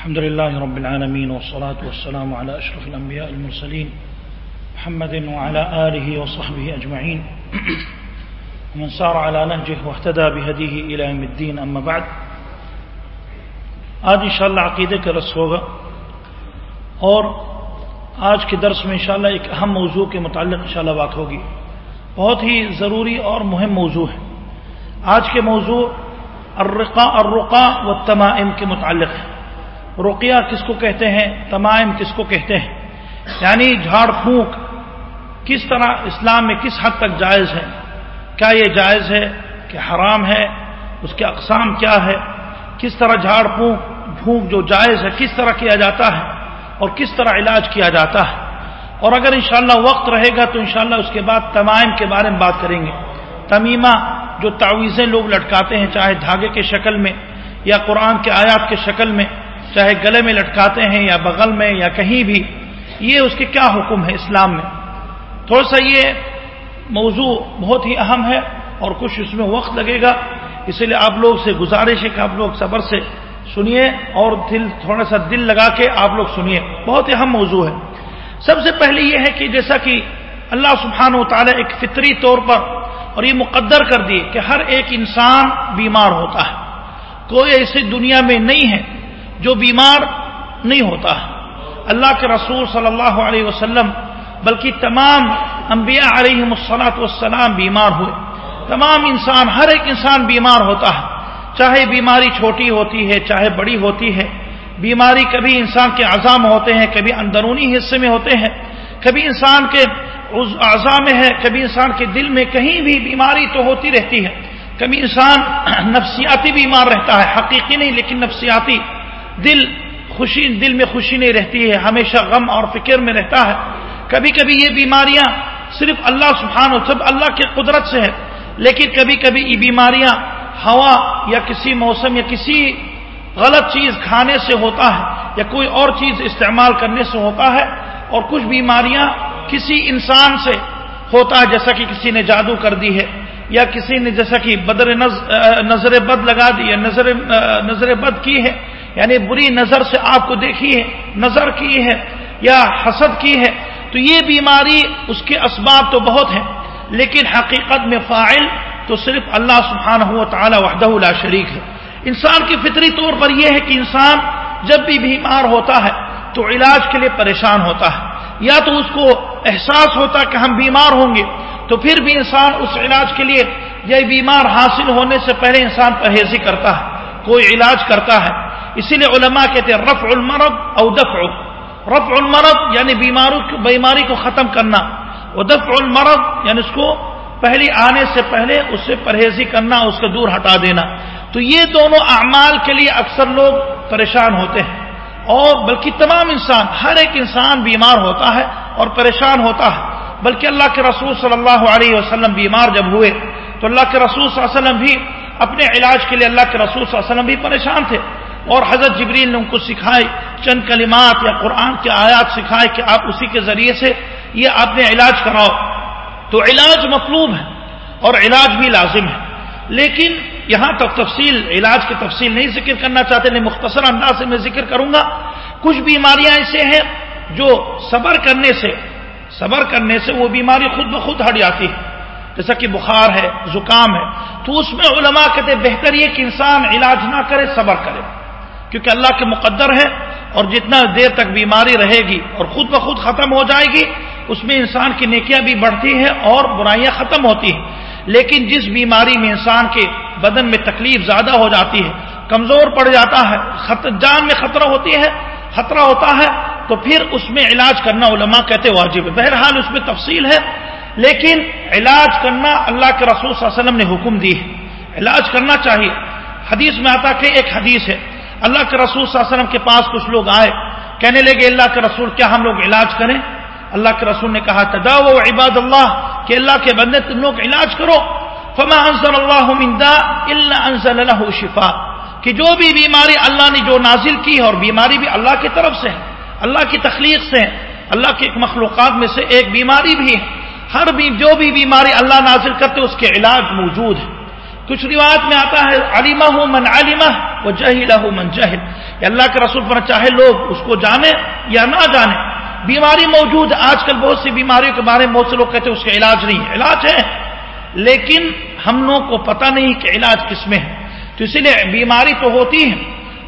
الحمد لله رب العالمين والصلاة والسلام على أشرف الأنبياء المرسلين محمد وعلى آله وصحبه أجمعين. ومن سار على نهجه واهتدى بهديه إلى يوم الدين، أما بعد. آج انشاءاللہ عقیدے کا رس ہوگا اور آج کے درس میں انشاءاللہ ایک اہم موضوع کے متعلق انشاءاللہ بات ہوگی۔ بہت ہی ضروری اور مہم موضوع ہے۔ آج کے موضوع الرقا الرقا و تمائم کے متعلق ہے۔ رقیہ کس کو کہتے ہیں؟ تمائم کس کو کہتے ہیں؟ یعنی جھاڑ پھونک، کس طرح اسلام میں کس حد تک جائز ہے؟ کیا یہ جائز ہے کہ حرام ہے؟ اس کے اقسام کیا ہے کس طرح جھاڑ پھونک پھونک جو جائز ہے، کس طرح کیا جاتا ہے؟ اور کس طرح علاج کیا جاتا ہے؟ اور اگر انشاءاللہ وقت رہے گا تو انشاءاللہ اس کے بعد تمائم کے بارے میں بات کریں گے۔ تمیمہ جو تعویذیں لوگ لٹکاتے ہیں، چاہے دھاگے کے شکل میں یا قرآن کے آیات کے شکل میں چاہے گلے میں لٹکاتے ہیں یا بغل میں یا کہیں بھی، یہ اس کے کیا حکم ہے اسلام میں؟ تھوڑا سا یہ موضوع بہت ہی اہم ہے اور کچھ اس میں وقت لگے گا، اسی لیے آپ لوگ سے گزارش ہے کہ آپ لوگ صبر سے سنیے اور دل، تھوڑا سا دل لگا کے آپ لوگ سنیے۔ بہت ہی اہم موضوع ہے۔ سب سے پہلے یہ ہے کہ جیسا کہ اللہ سبحانہ و تعالیٰ ایک فطری طور پر اور یہ مقدر کر دیے کہ ہر ایک انسان بیمار ہوتا ہے۔ کوئی ایسی دنیا میں نہیں ہے جو بیمار نہیں ہوتا ہے اللہ کے رسول صلی اللہ علیہ وسلم، بلکہ تمام انبیاء علیہ مسلاط والسلام بیمار ہوئے۔ تمام انسان، ہر ایک انسان بیمار ہوتا ہے۔ چاہے بیماری چھوٹی ہوتی ہے، چاہے بڑی ہوتی ہے۔ بیماری کبھی انسان کے عزام ہوتے ہیں، کبھی اندرونی حصے میں ہوتے ہیں۔ کبھی انسان کے اعضاء میں ہے، کبھی انسان کے دل میں کہیں بھی بیماری تو ہوتی رہتی ہے۔ کبھی انسان نفسیاتی بیمار رہتا ہے، حقیقی نہیں، لیکن نفسیاتی۔ دل خوشی، دل میں خوشی نہیں رہتی ہے، ہمیشہ غم اور فکر میں رہتا ہے۔ کبھی کبھی یہ بیماریاں صرف اللہ سبحانہ سب اللہ کی قدرت سے ہے لیکن کبھی کبھی یہ بیماریاں ہوا یا کسی موسم یا کسی غلط چیز کھانے سے ہوتا ہے یا کوئی اور چیز استعمال کرنے سے ہوتا ہے، اور کچھ بیماریاں کسی انسان سے ہوتا ہے، جیسا کہ کسی نے جادو کر دی ہے، یا کسی نے جیسا کہ بدر نظر بد لگا دی ہے، نظر نظر بد کی ہے۔ یعنی بری نظر سے آپ کو دیکھی ہے، نظر کی ہے یا حسد کی ہے، تو یہ بیماری اس کے اسباب تو بہت ہیں، لیکن حقیقت میں فائل تو صرف اللہ سبحانہ و تعالی وحدہ لا شریک ہے۔ انسان کی فطری طور پر یہ ہے کہ انسان جب بھی بیمار ہوتا ہے تو علاج کے لیے پریشان ہوتا ہے۔ یا تو اس کو احساس ہوتا کہ ہم بیمار ہوں گے، تو پھر بھی انسان اس علاج کے لیے یہ بیمار حاصل ہونے سے پہلے انسان پرہیزی کرتا ہے، کوئی علاج کرتا ہے۔ اسی لیے علماء کہتے ہیں رفع المرض او دفع. رفع المرض یعنی بیماری کو ختم کرنا. وہ دفع المرض یعنی اس کو پہلی آنے سے پہلے اس سے پرہیزی کرنا، اس کو دور ہٹا دینا. تو یہ دونوں اعمال کے لیے اکثر لوگ پریشان ہوتے ہیں. اور بلکہ تمام انسان، ہر ایک انسان بیمار ہوتا ہے اور پریشان ہوتا ہے. بلکہ اللہ کے رسول صلی اللہ علیہ وسلم بیمار جب ہوئے، تو اللہ کے رسول صلی اللہ علیہ وسلم بھی اپنے علاج کے لیے اللہ کے رسول صلی اللہ علیہ وسلم بھی پریشان تھے. اور حضرت جبریل نے ان کو سکھائے چند کلمات یا قرآن کے آیات سکھائے کہ آپ اسی کے ذریعے سے یہ آپ نے علاج کراؤ۔ تو علاج مطلوب ہے اور علاج بھی لازم ہے۔ لیکن یہاں تک تفصیل، علاج کی تفصیل نہیں ذکر کرنا چاہتے، نہیں مختصر انداز سے میں ذکر کروں گا۔ کچھ بیماریاں ایسے ہیں جو صبر کرنے سے، صبر کرنے سے وہ بیماری خود بخود ہٹ جاتی ہے۔ جیسا کہ بخار ہے، زکام ہے۔ تو اس میں علماء کہتے بہتر یہ کہ انسان علاج نہ کرے، صبر کرے۔ کیونکہ اللہ کے مقدر ہے اور جتنا دیر تک بیماری رہے گی اور خود بخود ختم ہو جائے گی، اس میں انسان کی نیکیاں بھی بڑھتی ہیں اور برائیاں ختم ہوتی ہیں۔ لیکن جس بیماری میں انسان کے بدن میں تکلیف زیادہ ہو جاتی ہے، کمزور پڑ جاتا ہے جان میں خطرہ ہوتی ہے، خطرہ ہوتا ہے، تو پھر اس میں علاج کرنا علماء کہتے واجب ہے۔ بہرحال اس میں تفصیل ہے، لیکن علاج کرنا اللہ کے رسول صلی اللہ علیہ وسلم نے حکم دی ہے۔ علاج کرنا چاہیے۔ حدیث میں آتا کہ ایک حدیث ہے۔ اللہ کے رسول صلی اللہ علیہ وسلم کے پاس کچھ لوگ آئے، کہنے لگے، اللہ کے رسول، کیا ہم لوگ علاج کریں؟ اللہ کے رسول نے کہا تدا عباد اللہ، کہ اللہ کے بندے تم لوگ علاج کرو۔ فما انزل اللہ من دا الا انزل له شفا۔ کہ جو بھی بیماری اللہ نے جو نازل کی ہے، اور بیماری بھی اللہ کی طرف سے ہے، اللہ کی تخلیق سے ہے، اللہ کے ایک مخلوقات میں سے ایک بیماری بھی ہے۔ ہر بھی، جو بھی بیماری اللہ نازل کرتے، اس کے علاج موجود ہے کچھ روایت میں آتا ہے علیمہ من علیمہ وہ جہیلا من جہل اللہ کے رسول پر چاہے لوگ اس کو جانے یا نہ جانے۔ بیماری موجود آج کل بہت سی بیماریوں کے بارے میں بہت سے لوگ کہتے ہیں اس کا علاج نہیں ہے۔ علاج ہے۔ لیکن ہم لوگوں کو پتہ نہیں کہ علاج کس میں ہے۔ تو اسی لیے بیماری تو ہوتی ہے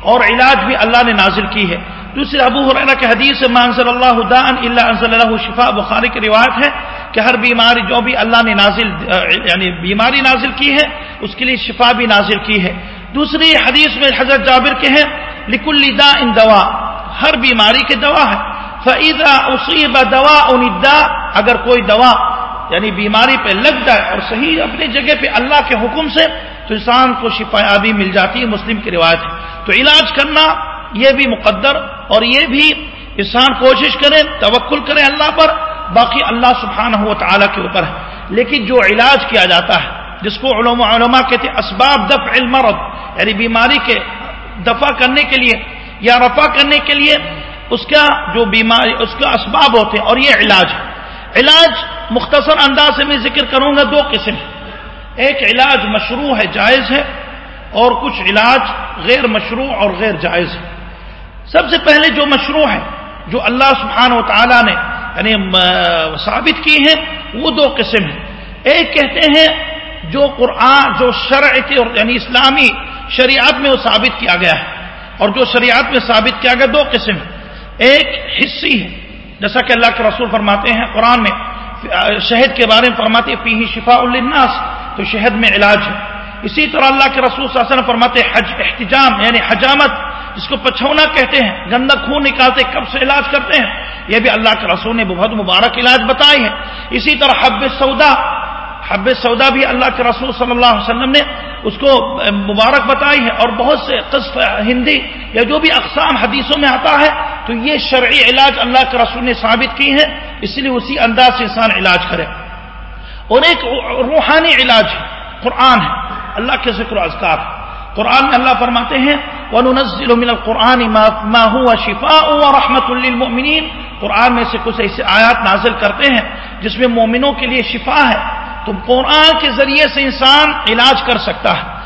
اور علاج بھی اللہ نے نازل کی ہے۔ دوسرے ابو حریرہ کے حدیث سے اللہ دان اللہ انزل اللہ شفا بخاری کی روایت ہے کہ ہر بیماری جو بھی اللہ نے نازل یعنی بیماری نازل کی ہے، اس کے لیے شفا بھی نازل کی ہے۔ دوسری حدیث میں حضرت جابر کے ہیں لکل دا ان دوا، ہر بیماری کی دوا ہے۔ فعیدہ اصیب دوا اندا اگر کوئی دوا یعنی بیماری پہ لگ جائے اور صحیح اپنی جگہ پہ اللہ کے حکم سے، تو انسان کو شفا یابی مل جاتی ہے، مسلم کی روایت ہے۔ تو علاج کرنا، یہ بھی مقدر، اور یہ بھی انسان کوشش کرے، توکل کرے اللہ پر، باقی اللہ سبحانہ و تعالیٰ کے اوپر ہے۔ لیکن جو علاج کیا جاتا ہے جس کو علماء علماء کہتے اسباب دف المرض یعنی بیماری کے دفع کرنے کے لیے یا رفع کرنے کے لیے اس کا جو بیماری، اس کا اسباب ہوتے ہیں اور یہ علاج ہے۔ علاج مختصر انداز سے میں ذکر کروں گا دو قسم۔ ایک علاج مشروع ہے، جائز ہے، اور کچھ علاج غیر مشروع اور غیر جائز ہے۔ سب سے پہلے جو مشروع ہے، جو اللہ سبحانہ و تعالیٰ نے یعنی ثابت کی ہیں، وہ دو قسم ہیں۔ ایک کہتے ہیں جو قرآن، جو شرع کے یعنی اسلامی شریعت میں وہ ثابت کیا گیا ہے۔ اور جو شریعت میں ثابت کیا گیا، دو قسم۔ ایک حصی ہے، جیسا کہ اللہ کے رسول فرماتے ہیں قرآن میں، شہد کے بارے میں فرماتے پی شفا الناس تو شہد میں علاج ہے۔ اسی طرح اللہ کے رسول صلی اللہ علیہ وسلم فرماتے حج، احتجام یعنی حجامت، جس کو پچھونا کہتے ہیں گندا خون نکالتے کب سے علاج کرتے ہیں، یہ بھی اللہ کے رسول نے بہت مبارک علاج بتائی ہے۔ اسی طرح حب سودا حب سودا بھی اللہ کے رسول صلی اللہ علیہ وسلم نے اس کو مبارک بتائی ہے اور بہت سے قصف ہندی یا جو بھی اقسام حدیثوں میں آتا ہے تو یہ شرعی علاج اللہ کے رسول نے ثابت کی ہے اس لیے اسی انداز سے انسان علاج کرے۔ اور ایک روحانی علاج ہے، قرآن ہے، اللہ کے ذکر اذکار۔ قرآن میں اللہ فرماتے ہیں، وَنُنَزِّلُ مِنَ الْقُرْآنِ مَا هُوَ شِفَاءٌ وَرَحْمَةٌ لِّلْمُؤْمِنِينَ۔ قرآن میں سے کچھ ایسے آیات نازل کرتے ہیں، جس میں مومنوں کے لیے شفا ہے۔ تو قرآن کے ذریعے سے انسان علاج کر سکتا ہے۔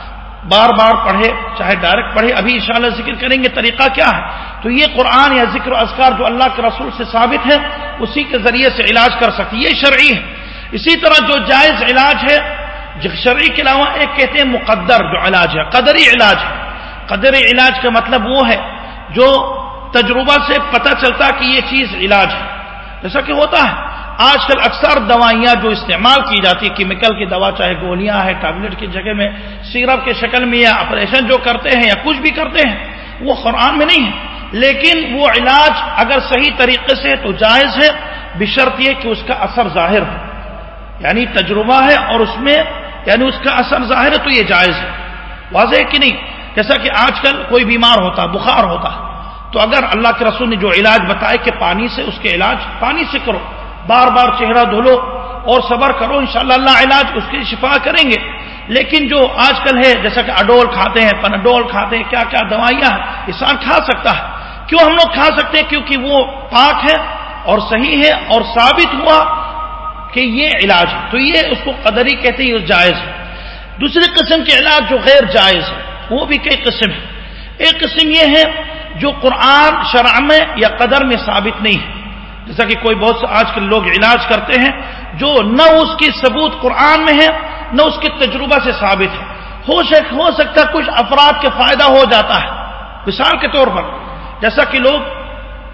بار بار پڑھے، چاہے ڈائریکٹ پڑھے، ابھی انشاءاللہ ذکر کریں گے، طریقہ کیا ہے؟ تو یہ قرآن یا ذکر و اذکار جو اللہ کے رسول سے ثابت ہے، اسی کے ذریعے سے علاج کر سکتی یہ شرعی ہے۔ اسی طرح جو جائز علاج ہے شرعی کے علاوہ ایک کہتے ہیں مقدر جو علاج ہے، قدری علاج ہے۔ قدری علاج کا مطلب وہ ہے، جو تجربہ سے پتہ چلتا کہ یہ چیز علاج ہے۔ جیسا کہ ہوتا ہے آج کل اکثر دوائیاں جو استعمال کی جاتی ہے کیمیکل کی دوا، چاہے گولیاں ہیں، ٹیبلٹ کی جگہ میں، سیرپ کے شکل میں، یا آپریشن جو کرتے ہیں، یا کچھ بھی کرتے ہیں، وہ قرآن میں نہیں ہے۔ لیکن وہ علاج اگر صحیح طریقے سے تو جائز ہے، بشرط یہ کہ اس کا اثر ظاہر ہو۔ یعنی تجربہ ہے اور اس میں یعنی اس کا اثر ظاہر ہے تو یہ جائز ہے۔ واضح ہے کہ نہیں؟ جیسا کہ آج کل کوئی بیمار ہوتا، بخار ہوتا، تو اگر اللہ کے رسول نے جو علاج بتائے کہ پانی سے، اس کے علاج پانی سے کرو۔ بار بار چہرہ دھولو اور صبر کرو، انشاءاللہ اللہ علاج اس کی شفا کریں گے۔ لیکن جو آج کل ہے، جیسا کہ اڈول کھاتے ہیں پنڈول کھاتے ہیں کیا کیا دوائیاں ہیں انسان کھا سکتا ہے۔ کیوں ہم لوگ کھا سکتے ہیں؟ کیونکہ وہ پاک ہے اور صحیح ہے اور ثابت ہوا کہ یہ علاج ہے۔ تو یہ اس کو قدری کہتے ہیں جائز ہے۔ دوسری قسم کے علاج جو غیر جائز ہے وہ بھی کئی قسم ہے ایک قسم یہ ہے جو قرآن شرع میں یا قدر میں ثابت نہیں ہے۔ جیسا کہ کوئی بہت سے آج کل لوگ علاج کرتے ہیں، جو نہ اس کی ثبوت قرآن میں ہے، نہ اس کے تجربہ سے ثابت ہے۔ ہو ہو سکتا ہے کچھ افراد کے فائدہ ہو جاتا ہے۔ مثال کے طور پر، جیسا کہ لوگ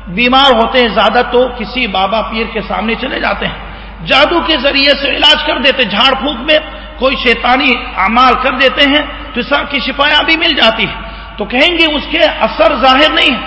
بیمار ہوتے ہیں زیادہ تو کسی بابا پیر کے سامنے چلے جاتے ہیں۔ جادو کے ذریعے سے علاج کر دیتے، جھاڑ پھونک میں کوئی شیطانی اعمال کر دیتے ہیں، تو اس کی شفایا بھی مل جاتی ہے تو کہیں گے، اس کے اثر ظاہر نہیں ہے۔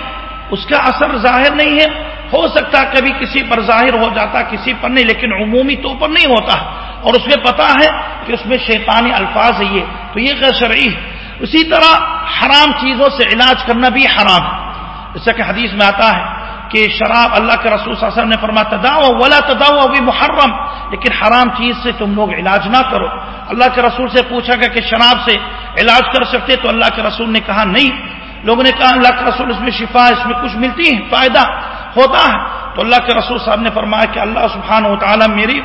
اس کا اثر ظاہر نہیں ہے۔ ہو سکتا کبھی کسی پر ظاہر ہو جاتا، کسی پر نہیں، لیکن عمومی طور پر نہیں ہوتا۔ اور اس میں پتا ہے کہ اس میں شیطانی الفاظ ہے یہ۔ تو یہ غیر شرعی ہے۔ اسی طرح حرام چیزوں سے علاج کرنا بھی حرام ہے۔ جیسا کہ حدیث میں آتا ہے کہ شراب اللہ کے رسول صلی اللہ علیہ وسلم نے فرما تداؤ ولا تداؤ ابھی محرم لیکن حرام چیز سے تم لوگ علاج نہ کرو۔ اللہ کے رسول سے پوچھا گیا کہ شراب سے علاج کر سکتے تو اللہ کے رسول نے کہا، نہیں لوگوں نے کہا، اللہ کے رسول اس میں شفا، اس میں کچھ ملتی ہے، فائدہ ہوتا ہے تو اللہ کے رسول صاحب نے فرمایا کہ اللہ سبحانہ و تعالیٰ میری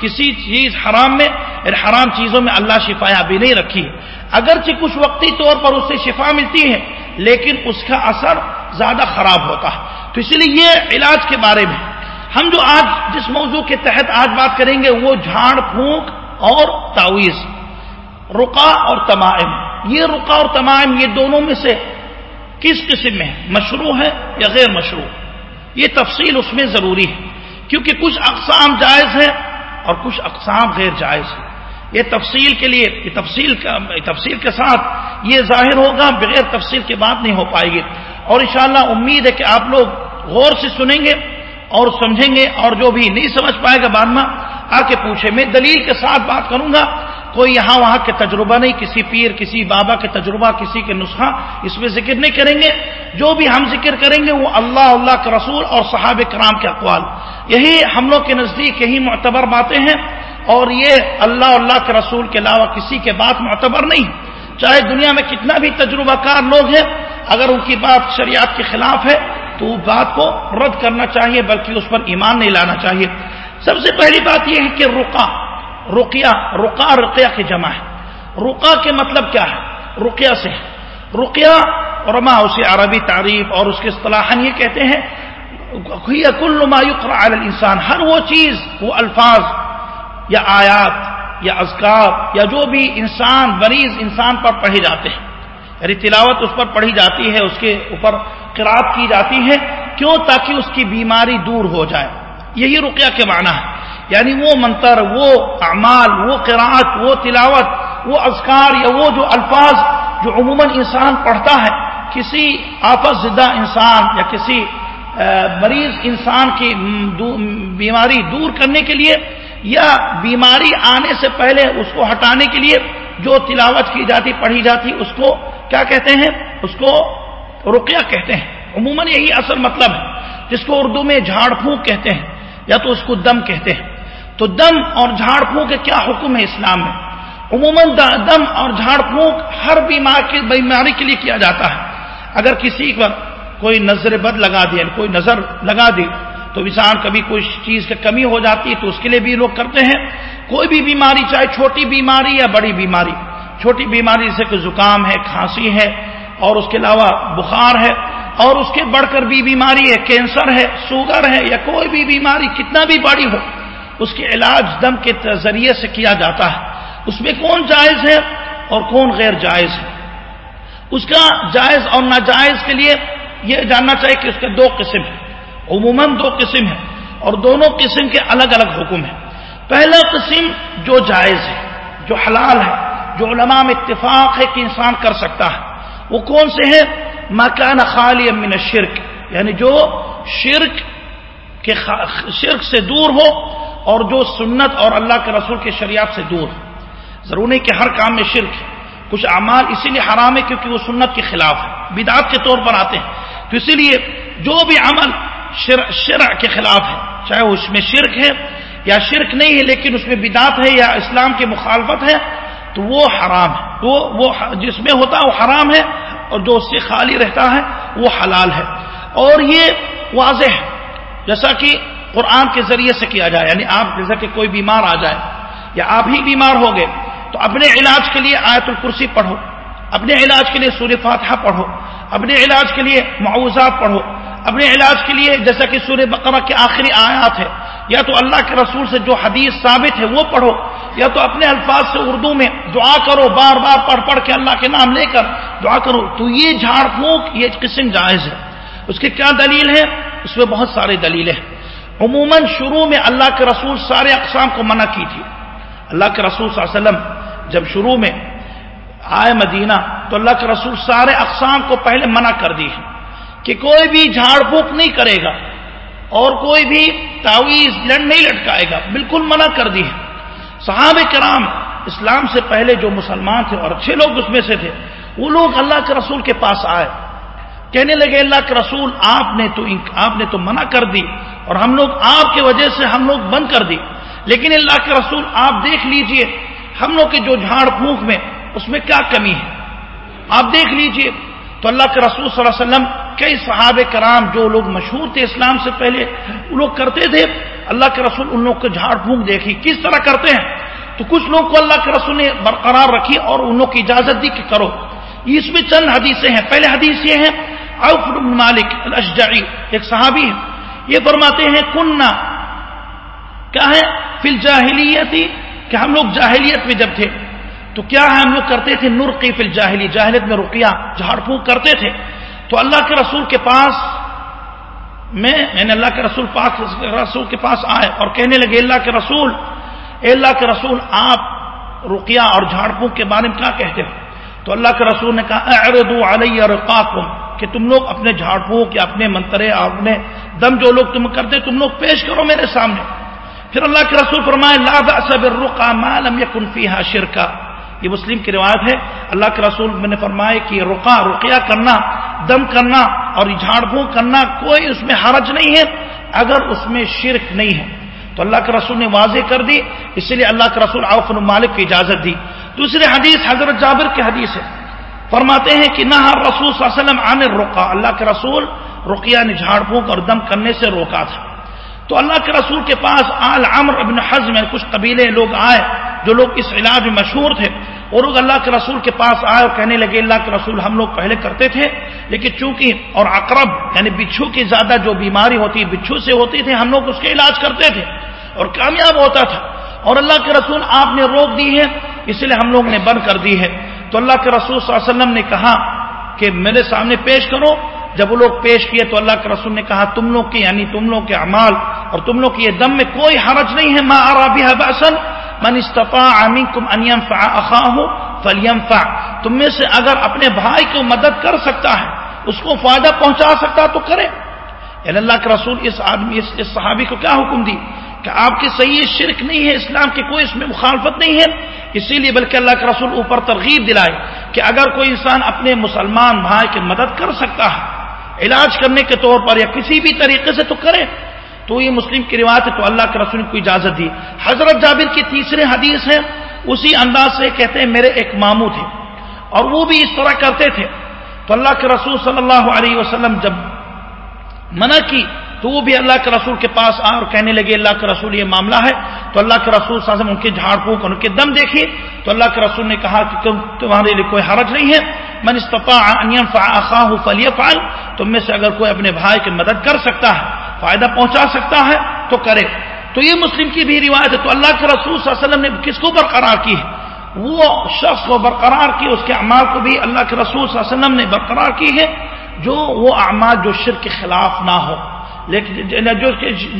کسی چیز حرام میں حرام چیزوں میں اللہ شفا ابھی نہیں رکھی ہے۔ اگرچہ کچھ وقتی طور پر اس سے شفا ملتی ہے، لیکن اس کا اثر زیادہ خراب ہوتا ہے۔ تو اسی لیے یہ علاج کے بارے میں ہم جو آج جس موضوع کے تحت آج بات کریں گے، وہ جھاڑ، پھونک اور تعویذ۔ رقا اور تمائم۔ یہ رقا اور تمائم، یہ دونوں میں سے کس قسم میں مشروع ہے یا غیر مشروع؟ یہ تفصیل اس میں ضروری ہے، کیونکہ کچھ اقسام جائز ہے اور کچھ اقسام غیر جائز ہے یہ تفصیل کے لیے، یہ تفصیل کا تفصیل کے ساتھ یہ ظاہر ہوگا، بغیر تفصیل کی بات نہیں ہو پائے گی۔ اور انشاءاللہ امید ہے کہ آپ لوگ غور سے سنیں گے اور سمجھیں گے اور جو بھی نہیں سمجھ پائے گا بعد میں آ کے پوچھے میں دلیل کے ساتھ بات کروں گا۔ کوئی یہاں وہاں کے تجربہ نہیں، کسی پیر، کسی بابا کے تجربہ، کسی کے نسخہ اس میں ذکر نہیں کریں گے۔ جو بھی ہم ذکر کریں گے وہ اللہ اللہ کے رسول اور صحابہ کرام کے اقوال۔ یہی ہم لوگ کے نزدیک یہی معتبر باتیں ہیں۔ اور یہ اللہ اللہ کے رسول کے علاوہ کسی کے بات معتبر نہیں۔ چاہے دنیا میں کتنا بھی تجربہ کار لوگ ہیں، اگر ان کی بات شریعت کے خلاف ہے، تو بات کو رد کرنا چاہیے، بلکہ اس پر ایمان نہیں لانا چاہیے۔ سب سے پہلی بات یہ ہے کہ رقا رقیہ، رقا، رقیہ کی جمع ہے۔ رقا کے مطلب کیا ہے؟ رقیہ سے۔ رقیہ رما اسے عربی تعریف اور اس کے اصطلاح یہ کہتے ہیں کل علی الانسان. ہر وہ چیز، وہ الفاظ یا آیات یا اذکار یا جو بھی انسان مریض انسان پر پڑھے جاتے ہیں۔ یعنی تلاوت اس پر پڑھی جاتی ہے، اس کے اوپر قرآب کی جاتی ہے، کیوں؟ تاکہ اس کی بیماری دور ہو جائے۔ یہی رقیہ کے معنی ہے۔ یعنی وہ منتر، وہ اعمال، وہ قرآت وہ تلاوت، وہ اذکار یا وہ جو الفاظ جو عموماً انسان پڑھتا ہے، کسی آپس زدہ انسان یا کسی مریض انسان کی بیماری دور کرنے کے لیے یا بیماری آنے سے پہلے اس کو ہٹانے کے لیے جو تلاوت کی جاتی، پڑھی جاتی، اس کو کیا کہتے ہیں؟ اس کو رقیہ کہتے ہیں۔ عموماً یہی اصل مطلب ہے۔ جس کو اردو میں جھاڑ پھونک کہتے ہیں یا تو اس کو دم کہتے ہیں۔ تو دم اور جھاڑ پھونک کیا حکم ہے اسلام میں؟ عموماً دم اور جھاڑ پھونک ہر بیمار کی بیماری کے لیے کیا جاتا ہے؟ اگر کسی پر کوئی نظر بد لگا دیا یعنی کوئی نظر لگا دی تو انسان کبھی کوئی چیز کی کمی ہو جاتی ہے تو اس کے لیے بھی لوگ کرتے ہیں۔ کوئی بھی بیماری، چاہے چھوٹی بیماری یا بڑی بیماری، چھوٹی بیماری جیسے کوئی زکام ہے، کھانسی ہے، اور اس کے علاوہ بخار ہے، اور اس کے بڑھ کر بھی بیماری ہے، کینسر ہے، شوگر ہے، یا کوئی بھی بیماری، کتنا بھی بڑی ہو اس کے علاج دم کے ذریعے سے کیا جاتا ہے۔ اس میں کون جائز ہے اور کون غیر جائز ہے؟ اس کا جائز اور ناجائز کے لیے یہ جاننا چاہیے کہ اس کے دو قسم ہیں۔ عموماً دو قسم ہیں اور دونوں قسم کے الگ الگ حکم ہیں۔ پہلا قسم جو جائز ہے، جو حلال ہے، جو علماء میں اتفاق ہے کہ انسان کر سکتا ہے، وہ کون سے ہیں؟ مکان خالی امن شرک یعنی جو شرک کے شرک سے دور ہو اور جو سنت اور اللہ کے رسول کے شریعت سے دور ہو ضرور نہیں کہ ہر کام میں شرک ہے۔ کچھ اعمال اسی لیے حرام ہے کیونکہ وہ سنت کے خلاف ہے۔ بدعت کے طور پر آتے ہیں۔ تو اسی لیے جو بھی عمل شرع کے خلاف ہے، چاہے اس میں شرک ہے یا شرک نہیں ہے، لیکن اس میں بدعت ہے یا اسلام کی مخالفت ہے، تو وہ حرام ہے۔ وہ وہ جس میں ہوتا ہے وہ حرام ہے اور جو اس سے خالی رہتا ہے وہ حلال ہے۔ اور یہ واضح ہے۔ جیسا کہ قرآن کے ذریعے سے کیا جائے یعنی آپ جیسا کہ کوئی بیمار آ جائے یا آپ ہی بیمار ہو گئے، تو اپنے علاج کے لیے آیت الکرسی پڑھو، اپنے علاج کے لیے سورہ فاتحہ پڑھو، اپنے علاج کے لیے معاوضات پڑھو، اپنے علاج کے لیے جیسا کہ سورہ بقرہ کے آخری آیات ہے، یا تو اللہ کے رسول سے جو حدیث ثابت ہے وہ پڑھو، یا تو اپنے الفاظ سے اردو میں دعا کرو، بار بار پڑھ پڑھ کے اللہ کے نام لے کر دعا کرو، تو یہ جھاڑ پھونک یہ قسم جائز ہے۔ اس کی کیا دلیل ہے اس میں بہت سارے دلیلیں ہیں۔ عموماً شروع میں اللہ کے رسول سارے اقسام کو منع کی تھی اللہ کے رسول صلی اللہ علیہ وسلم جب شروع میں آئے مدینہ تو اللہ کے رسول سارے اقسام کو پہلے منع کر دی ہے کہ کوئی بھی جھاڑ پھونک نہیں کرے گا اور کوئی بھی تعویذ لڑ نہیں لٹکائے گا، بالکل منع کر دی ہے صحابہ کرام اسلام سے پہلے جو مسلمان تھے اور اچھے لوگ اس میں سے تھے، وہ لوگ اللہ کے رسول کے پاس آئے۔ کہنے لگے اللہ کے رسول، آپ نے تو آپ نے تو منع کر دی اور ہم لوگ آپ کی وجہ سے ہم لوگ بند کر دی۔ لیکن اللہ کے رسول، آپ دیکھ لیجیے، ہم لوگ کے جو جھاڑ پھونک میں، اس میں کیا کمی ہے؟ آپ دیکھ لیجیے۔ تو اللہ کے رسول صلی اللہ علیہ وسلم، کئی صحابہ کرام جو لوگ مشہور تھے اسلام سے پہلے، وہ لوگ کرتے تھے، اللہ کے رسول ان لوگ کو جھاڑ پھونک دیکھی۔ کس طرح کرتے ہیں؟ تو کچھ لوگ کو اللہ کے رسول نے برقرار رکھی اور ان لوگ کی اجازت دی کہ کرو۔ اس میں چند حدیثیں ہیں۔ پہلے حدیث یہ ہے عوف بن مالک الاشجعی، ایک صحابی ہے یہ فرماتے ہیں کننا کیا ہے؟ فی الجاہلیتی، کہ ہم لوگ جاہلیت میں جب تھے، تو کیا ہے ہم لوگ کرتے تھے؟ نرقی فی الجاہلی، جاہلیت میں رقیہ، جھاڑ پھونک کرتے تھے۔ تو اللہ کے رسول کے پاس میں یعنی اللہ کے رسول پاک، رسول کے پاس آئے اور کہنے لگے اللہ کے رسول، اے اللہ کے رسول، آپ رقیہ اور جھاڑ پھونک کے بارے میں کیا کہتے ہیں تو اللہ کے رسول نے کہا، اعرضوا علی رقاکم کہ تم لوگ اپنے جھاڑ پھونک یا اپنے منترے اپنے دم جو لوگ تم کرتے تم لوگ پیش کرو میرے سامنے۔ پھر اللہ کے رسول فرمائے، لا بأس بالرقى ما لم شرکا یہ مسلم کی روایت ہے۔ اللہ کے رسول میں نے فرمایا کہ رقا رقیہ کرنا، دم کرنا اور جھاڑ پھونک کرنا کوئی اس میں حرج نہیں ہے، اگر اس میں شرک نہیں ہے۔ تو اللہ کے رسول نے واضح کر دی اسی لیے اللہ کے رسول عوف مالک کی اجازت دی۔ دوسری حدیث حضرت جابر کی حدیث ہے۔ فرماتے ہیں کہ نہ رسول صلی اللہ علیہ وسلم عن رقا اللہ کے رسول رقیہ نے جھاڑ پھونک اور دم کرنے سے روکا تھا۔ تو اللہ کے رسول کے پاس آل عمر ابن حزم میں کچھ قبیلے لوگ آئے جو لوگ اس علاج میں مشہور تھے۔ اور لوگ اللہ کے رسول کے پاس آئے اور کہنے لگے، اللہ کے رسول ہم لوگ پہلے کرتے تھے، لیکن چونکہ اور اقرب یعنی بچھو کی زیادہ جو بیماری ہوتی، بچھو سے ہوتی تھی، ہم لوگ اس کے علاج کرتے تھے اور کامیاب ہوتا تھا۔ اور اللہ کے رسول آپ نے روک دی ہے، اس لیے ہم لوگ نے بند کر دی ہے۔ تو اللہ کے رسول صلی اللہ علیہ وسلم نے کہا کہ میرے سامنے پیش کرو۔ جب وہ لوگ پیش کیے تو اللہ کے رسول نے کہا تم لوگ کے یعنی تم لوگ کے اعمال اور تم لوگ کے دم میں کوئی حرج نہیں ہے۔ ما عربی بسن من استفاع منکم ان ينفع اخاه فلينفع۔ تم میں سے اگر اپنے بھائی کو مدد کر سکتا ہے اس کو فائدہ پہنچا سکتا تو کرے۔ یعنی اللہ کے رسول اس آدمی اس, اس صحابی کو کیا حکم دی؟ کہ آپ کی صحیح شرک نہیں ہے، اسلام کی کوئی اس میں مخالفت نہیں ہے۔ اسی لیے بلکہ اللہ کے رسول اوپر ترغیب دلائے کہ اگر کوئی انسان اپنے مسلمان بھائی کی مدد کر سکتا ہے، علاج کرنے کے طور پر یا کسی بھی طریقے سے تو کرے۔ تو یہ مسلم کی روایت ہے، تو اللہ کے رسول نے کوئی اجازت دی۔ حضرت جابر کی تیسرے حدیث ہے، اسی انداز سے کہتے ہیں، میرے ایک ماموں تھے۔ اور وہ بھی اس طرح کرتے تھے۔ تو اللہ کے رسول صلی اللہ علیہ وسلم جب منع کی تو وہ بھی اللہ کے رسول کے پاس آ اور کہنے لگے، اللہ کے رسول یہ معاملہ ہے۔ تو اللہ کے رسول صلی ان کے جھاڑ پھونک ان کے دم دیکھیے تو اللہ کے رسول نے کہا کہ تمہارے لیے کوئی حرج نہیں ہے۔ من استطاع ان ينفع اخاه تم میں سے اگر کوئی اپنے بھائی کی مدد کر سکتا ہے، فائدہ پہنچا سکتا ہے، تو کرے۔ تو یہ مسلم کی بھی روایت ہے۔ تو اللہ کے رسول صلی اللہ علیہ وسلم نے کس کو برقرار کی ہے؟ وہ شخص کو برقرار کی، اس کے اعمال کو بھی اللہ کے رسول صلی اللہ علیہ وسلم نے برقرار کی ہے۔ جو وہ اعمال جو شرک کے خلاف نہ ہو۔ لیکن جو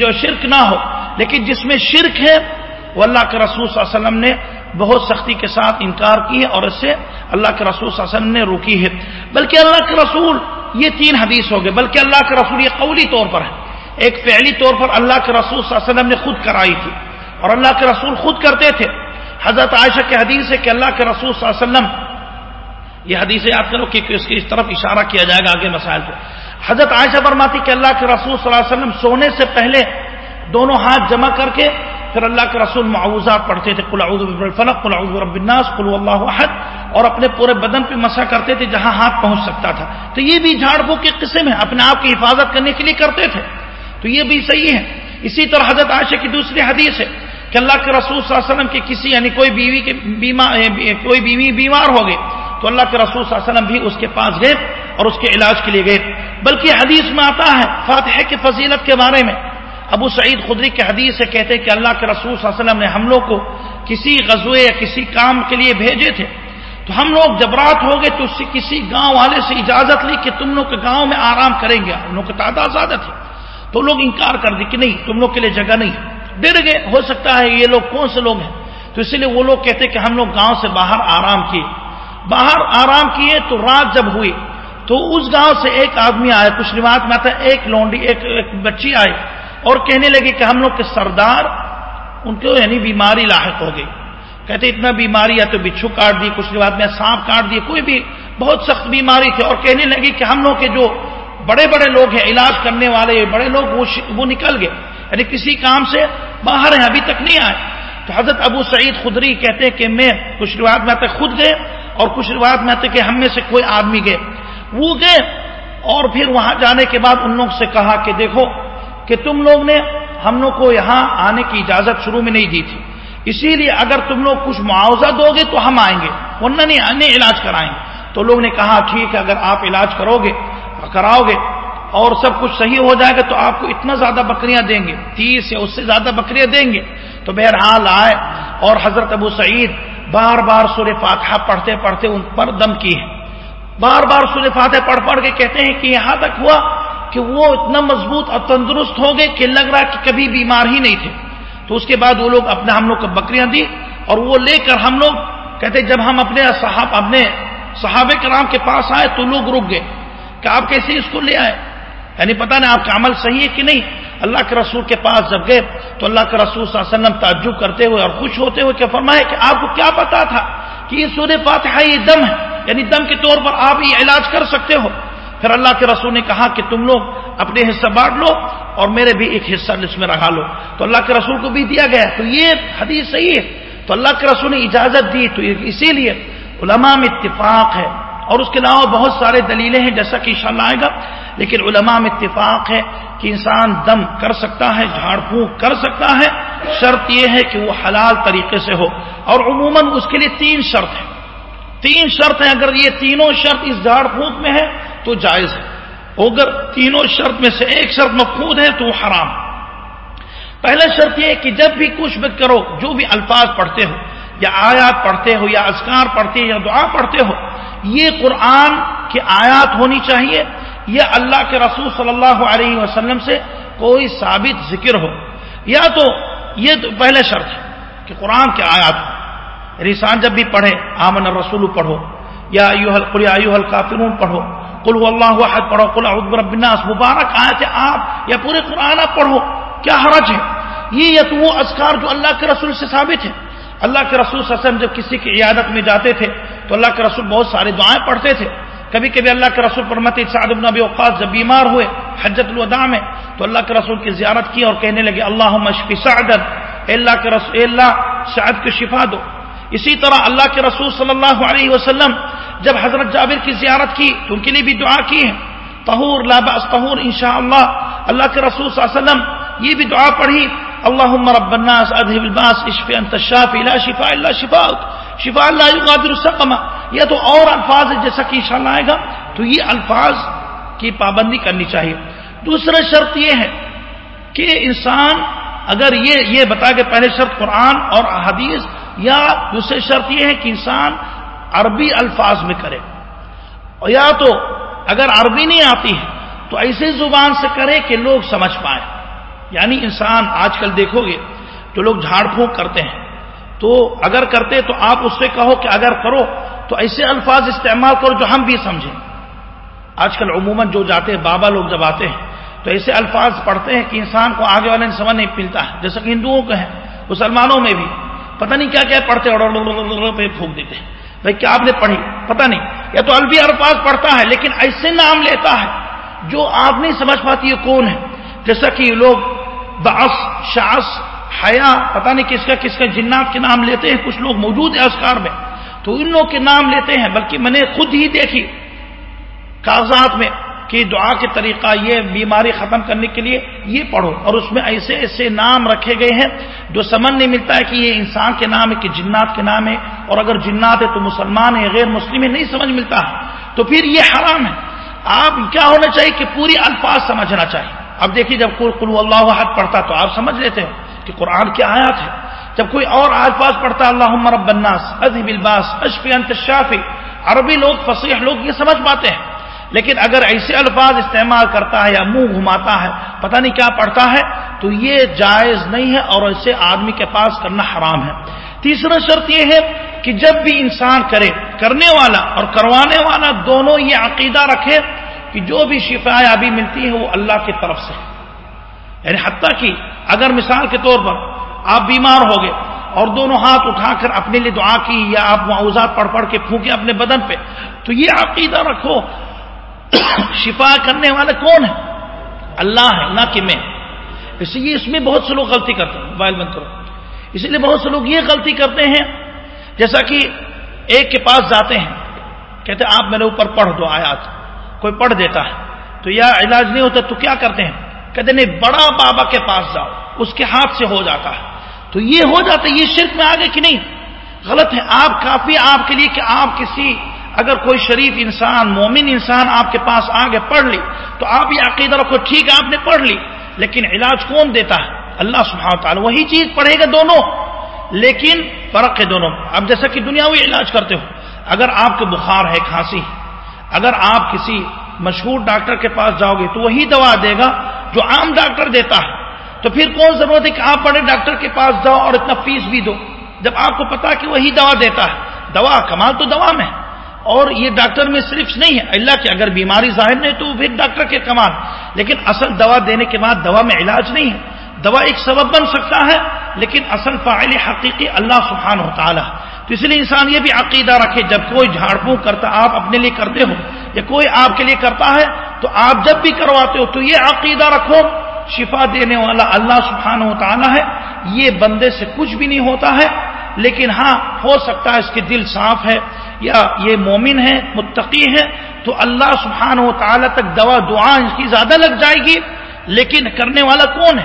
جو شرک نہ ہو، لیکن جس میں شرک ہے، وہ اللہ کے رسول صلی اللہ علیہ وسلم نے بہت سختی کے ساتھ انکار کی ہے اور اس سے اللہ کے رسول صلی اللہ علیہ وسلم نے روکی ہے۔ بلکہ اللہ کے رسول، یہ تین حدیث ہو گئے، بلکہ اللہ کے رسول یہ قولی طور پر ہے ایک فعلی طور پر اللہ کے رسول صلی اللہ علیہ وسلم نے خود کرائی تھی اور اللہ کے رسول خود کرتے تھے۔ حضرت عائشہ کے حدیث ہے کہ اللہ کے رسول صلی اللہ علیہ وسلم، یہ حدیث یاد کرو کہ اس کی اس طرف اشارہ کیا جائے گا آگے مسائل پہ حضرت عائشہ فرماتی کہ اللہ کے رسول صلی اللہ علیہ وسلم سونے سے پہلے دونوں ہاتھ جمع کر کے پھر اللہ کے رسول معاوضات پڑھتے تھے، قل اعوذ برب الفلق، قل اعوذ برب الناس، قل اللہ احد، اور اپنے پورے بدن پہ مسا کرتے تھے جہاں ہاتھ پہنچ سکتا تھا۔ تو یہ بھی جھاڑ پھونک کی قسم ہے اپنے آپ کی حفاظت کرنے کے لیے کرتے تھے۔ تو یہ بھی صحیح ہے اسی طرح حضرت عائشہ کی دوسری حدیث ہے کہ اللہ کے رسول صلی اللہ علیہ وسلم کی کسی یعنی کوئی بیوی کے بیمار کوئی بیوی بیمار ہو گئے تو اللہ کے رسول صلی اللہ علیہ وسلم بھی اس کے پاس گئے۔ اور اس کے علاج کے لیے گئے۔ بلکہ حدیث میں آتا ہے فاتح کی فضیلت کے بارے میں۔ ابو سعید خدری کے حدیث سے کہتے کہ اللہ کے رسول صلی اللہ علیہ وسلم نے ہم لوگ کو کسی غزوے یا کسی کام کے لیے بھیجے تھے۔ تو ہم لوگ جب رات ہو گئے تو اس سے کسی گاؤں والے سے اجازت لی کہ تم لوگ کے گاؤں میں آرام کریں گے۔ ان لوگ کی تعداد زیادہ تھی۔ تو لوگ انکار کر دی کہ نہیں، تم لوگ کے لیے جگہ نہیں۔ ڈر گئے۔ ہو سکتا ہے یہ لوگ کون سے لوگ ہیں؟ تو اسی لیے وہ لوگ کہتے کہ ہم لوگ گاؤں سے باہر آرام کیے۔ باہر آرام کیے تو رات جب ہوئی تو اس گاؤں سے ایک آدمی آئے کچھ روایت میں آتا ہے ایک لونڈی ایک, ایک بچی آئی اور کہنے لگی کہ ہم لوگ کے سردار ان کو یعنی بیماری لاحق ہو گئی۔ کہتے اتنا بیماری ہے تو بچھو کاٹ دی کچھ روایت میں سانپ کاٹ دیے کوئی بھی بہت سخت بیماری تھی۔ اور کہنے لگی کہ ہم لوگ کے جو بڑے بڑے لوگ ہیں علاج کرنے والے بڑے لوگ وہ نکل گئے۔ یعنی کسی کام سے باہر ہیں ابھی تک نہیں آئے۔ تو حضرت ابو سعید خدری کہتے ہیں کہ میں کچھ روایت میں آتے خود گئے اور کچھ روایت میں آتے کہ ہم میں سے کوئی آدمی گئے۔ وہ گئے اور پھر وہاں جانے کے بعد ان لوگ سے کہا کہ دیکھو کہ تم لوگ نے ہم لوگ کو یہاں آنے کی اجازت شروع میں نہیں دی تھی۔ اسی لیے اگر تم لوگ کچھ معاوضہ دو گے تو ہم آئیں گے، ورنہ نہیں علاج کرائیں گے۔ تو لوگ نے کہا، ٹھیک ہے، اگر آپ علاج کرو گے، کراؤ گے اور سب کچھ صحیح ہو جائے گا تو آپ کو اتنا زیادہ بکریاں دیں گے، تیس یا اس سے زیادہ بکریاں دیں گے۔ تو بہرحال آئے اور حضرت ابو سعید بار بار سورہ فاتحہ پڑھتے پڑھتے ان پر دم کی ہے بار بار سورہ فاتحہ پڑھ پڑھ کے کہتے ہیں کہ یہاں تک ہوا کہ وہ اتنا مضبوط اور تندرست ہو گئے کہ لگ رہا کہ کبھی بیمار ہی نہیں تھے۔ تو اس کے بعد وہ لوگ اپنے ہم لوگ کو بکریاں دی اور وہ لے کر ہم لوگ کہتے جب ہم اپنے صحاب اپنے صحابہ کرام کے پاس آئے تو لوگ رک گئے کہ آپ کیسے اس کو لے آئے؟ یعنی پتہ نہیں آپ کا عمل صحیح ہے کہ نہیں؟ اللہ کے رسول کے پاس جب گئے تو اللہ کے رسول صلی اللہ علیہ وسلم تعجب کرتے ہوئے اور خوش ہوتے ہوئے کہ فرمائے کہ آپ کو کیا پتا تھا کہ یہ سورہ فاتحہ یہ دم ہے۔ یعنی دم کے طور پر آپ یہ علاج کر سکتے ہو۔ پھر اللہ کے رسول نے کہا کہ تم لوگ اپنے حصہ بانٹ لو اور میرے بھی ایک حصہ اس میں رکھا لو۔ تو اللہ کے رسول کو بھی دیا گیا۔ تو یہ حدیث صحیح ہے۔ تو اللہ کے رسول نے اجازت دی۔ تو اسی لیے علماء میں اتفاق ہے۔ اور اس کے علاوہ بہت سارے دلیلیں ہیں، جیسا کہ انشاءاللہ آئے گا۔ لیکن علماء میں اتفاق ہے کہ انسان دم کر سکتا ہے، جھاڑ پھونک کر سکتا ہے۔ شرط یہ ہے کہ وہ حلال طریقے سے ہو۔ اور عموماً اس کے لیے تین شرط ہے تین شرط ہیں اگر یہ تینوں شرط اس جھاڑ پھونک میں ہے تو جائز ہے۔ اگر تینوں شرط میں سے ایک شرط مفقود ہے، تو وہ حرام۔ پہلا شرط یہ کہ جب بھی کچھ بھی کرو، جو بھی الفاظ پڑھتے ہو، یا آیات پڑھتے ہو، یا اذکار پڑھتے ہو، یا دعا پڑھتے ہو، یہ قرآن کی آیات ہونی چاہیے۔ یا اللہ کے رسول صلی اللہ علیہ وسلم سے کوئی ثابت ذکر ہو۔ یا تو یہ تو شرط ہے کہ قرآن کے آیات ہو۔ رسان جب بھی پڑھے آمن رسول پڑھو۔ یا ایو الکافرون پڑھو۔ کل اللہ واحد، پڑھو۔ کل رب الناس۔ مبارک آئے تھے آپ یا پورے قرآن آپ پڑھو۔ کیا حرج ہے؟ یہ یا تو وہ اذکار جو اللہ کے رسول سے ثابت ہے اللہ کے رسول صلی اللہ علیہ وسلم جب کسی کی عیادت میں جاتے تھے، تو اللہ کے رسول بہت سارے دعائیں پڑھتے تھے۔ کبھی کبھی اللہ کے رسول پر مت سعد بن ابی اوقات جب بیمار ہوئے، حجت الوداع میں، تو اللہ کے رسول کی زیارت کی اور کہنے لگے اللہ مشفی سعدت اللہ کے رسول اللہ شاید کی شفا دو۔ اسی طرح اللہ کے رسول صلی اللہ علیہ وسلم جب حضرت جابر کی زیارت کی تو ان کے لیے بھی دعا کی ہے۔ طہور لاباس طہور، انشاءاللہ۔ اللہ کے رسول صلی اللہ علیہ وسلم یہ بھی دعا پڑھی اللہ رب الناس اذهب الباس اشف انت الشافي لا شفاء الا شفاءك شفاء لا يغادر سقما یہ تو اور الفاظ ہے جیسا کہ انشاءاللہ آئے گا۔ تو یہ الفاظ کی پابندی کرنی چاہیے۔ دوسرا شرط یہ ہے کہ انسان اگر یہ یہ بتا کہ پہلے شرط قرآن اور حدیث یا دوسری شرط یہ ہے کہ انسان عربی الفاظ میں کرے یا تو اگر عربی نہیں آتی ہے تو ایسے زبان سے کرے کہ لوگ سمجھ پائیں۔ یعنی انسان آج کل دیکھو گے جو لوگ جھاڑ پھونک کرتے ہیں، تو اگر کرتے تو آپ اس سے کہو کہ اگر کرو تو ایسے الفاظ استعمال کرو جو ہم بھی سمجھیں۔ آج کل عموماً جو جاتے ہیں، بابا لوگ جب آتے ہیں تو ایسے الفاظ پڑھتے ہیں کہ انسان کو آگے والے سمجھ نہیں ملتا ہے۔ جیسا کہ ہندوؤں کا ہے مسلمانوں میں بھی پتہ نہیں کیا کیا پڑھتے پہ پھونک دیتے ہیں بھائی کیا آپ نے پڑھی پتہ نہیں یا تو البی الفاظ پڑھتا ہے لیکن ایسے نام لیتا ہے جو آپ نہیں سمجھ پاتی یہ کون ہے جیسا کہ یہ لوگ باس شاس حیا پتہ نہیں کس کا کس کا جنات کے نام لیتے ہیں کچھ لوگ موجود ہیں اسکار میں تو ان لوگ کے نام لیتے ہیں بلکہ میں نے خود ہی دیکھی کاغذات میں کہ دعا کے طریقہ یہ بیماری ختم کرنے کے لیے یہ پڑھو اور اس میں ایسے ایسے نام رکھے گئے ہیں جو سمجھ نہیں ملتا ہے کہ یہ انسان کے نام ہے کہ جنات کے نام ہے اور اگر جنات ہے تو مسلمان ہے غیر مسلم ہے نہیں سمجھ ملتا ہے تو پھر یہ حرام ہے۔ آپ کیا ہونا چاہیے کہ پوری الفاظ سمجھنا چاہیے۔ اب دیکھیے جب قلو اللہ حد پڑھتا تو آپ سمجھ لیتے ہو کہ قرآن کی آیات ہے۔ جب کوئی اور الفاظ پڑھتا اللہ رب الناس ادب الباس، اشفی انت شافی عربی لوگ، فصیح لوگ یہ سمجھ پاتے ہیں۔ لیکن اگر ایسے الفاظ استعمال کرتا ہے یا منہ گھماتا ہے، پتہ نہیں کیا پڑھتا ہے، تو یہ جائز نہیں ہے اور ایسے آدمی کے پاس کرنا حرام ہے۔ تیسرا شرط یہ ہے کہ جب بھی انسان کرے، کرنے والا اور کروانے والا دونوں یہ عقیدہ رکھے کہ جو بھی شفا ابھی ملتی ہے وہ اللہ کی طرف سے۔ یعنی حتیٰ کہ اگر مثال کے طور پر آپ بیمار ہو گئے اور دونوں ہاتھ اٹھا کر اپنے لیے دعا کی یا آپ معاوضات پڑھ پڑھ کے پھونکے اپنے بدن پہ، تو یہ عقیدہ رکھو۔ شفا کرنے والے کون ہے؟ اللہ ہے، نہ کہ میں۔ اس لیے اس میں بہت سے لوگ غلطی کرتے ہیں موبائل بند کرو۔ اسی لیے بہت سے لوگ یہ غلطی کرتے ہیں، جیسا کہ ایک کے پاس جاتے ہیں، کہتے ہیں، آپ میرے اوپر پڑھ دو آیات، کوئی پڑھ دیتا ہے۔ تو یا علاج نہیں ہوتا تو کیا کرتے ہیں؟ کہتے نہیں، بڑا بابا کے پاس جاؤ، اس کے ہاتھ سے ہو جاتا ہے۔ تو یہ ہو جاتا ہے، یہ شرک میں آگے کہ نہیں؟ غلط ہے، آپ کافی آپ کے لیے کہ آپ کسی اگر کوئی شریف انسان، مومن انسان آپ کے پاس آگے پڑھ لی، تو آپ یہ عقیدہ رکھو، ٹھیک ہے، آپ نے پڑھ لی، لیکن علاج کون دیتا ہے۔ اللہ سبحانہ تعالیٰ وہی چیز پڑھے گا دونوں۔ لیکن فرق ہے دونوں۔ اب جیسا کہ دنیا علاج کرتے ہو، اگر آپ کے بخار ہے، کھانسی اگر آپ کسی مشہور ڈاکٹر کے پاس جاؤ گے، تو وہی دوا دے گا جو عام ڈاکٹر دیتا ہے۔ تو پھر کون ضرورت ہے کہ آپ بڑے ڈاکٹر کے پاس جاؤ اور اتنا فیس بھی دو؟ جب آپ کو پتا کہ وہی دوا دیتا ہے، دوا، کمال تو دوا میں اور یہ ڈاکٹر میں صرف نہیں ہے، اللہ کی اگر بیماری ظاہر نہیں تو پھر ڈاکٹر کے کمال۔ لیکن اصل دوا دینے کے بعد دوا میں علاج نہیں ہے۔ دوا ایک سبب بن سکتا ہے، لیکن اصل فائل حقیقی اللہ سبحانہ و تعالیٰ۔ تو اس لیے انسان یہ بھی عقیدہ رکھے، جب کوئی جھاڑ پھونک کرتا، آپ اپنے لیے کرتے ہو یا کوئی آپ کے لیے کرتا ہے، تو آپ جب بھی کرواتے ہو تو یہ عقیدہ رکھو، شفا دینے والا اللہ سبحانہ و تعالیٰ ہے۔ یہ بندے سے کچھ بھی نہیں ہوتا ہے۔ لیکن ہاں ہو سکتا ہے اس کے دل صاف ہے یا یہ مومن ہے، متقی ہے، تو اللہ سبحانہ و تعالیٰ تک دوا، دعا اس کی زیادہ لگ جائے گی۔ لیکن کرنے والا کون ہے؟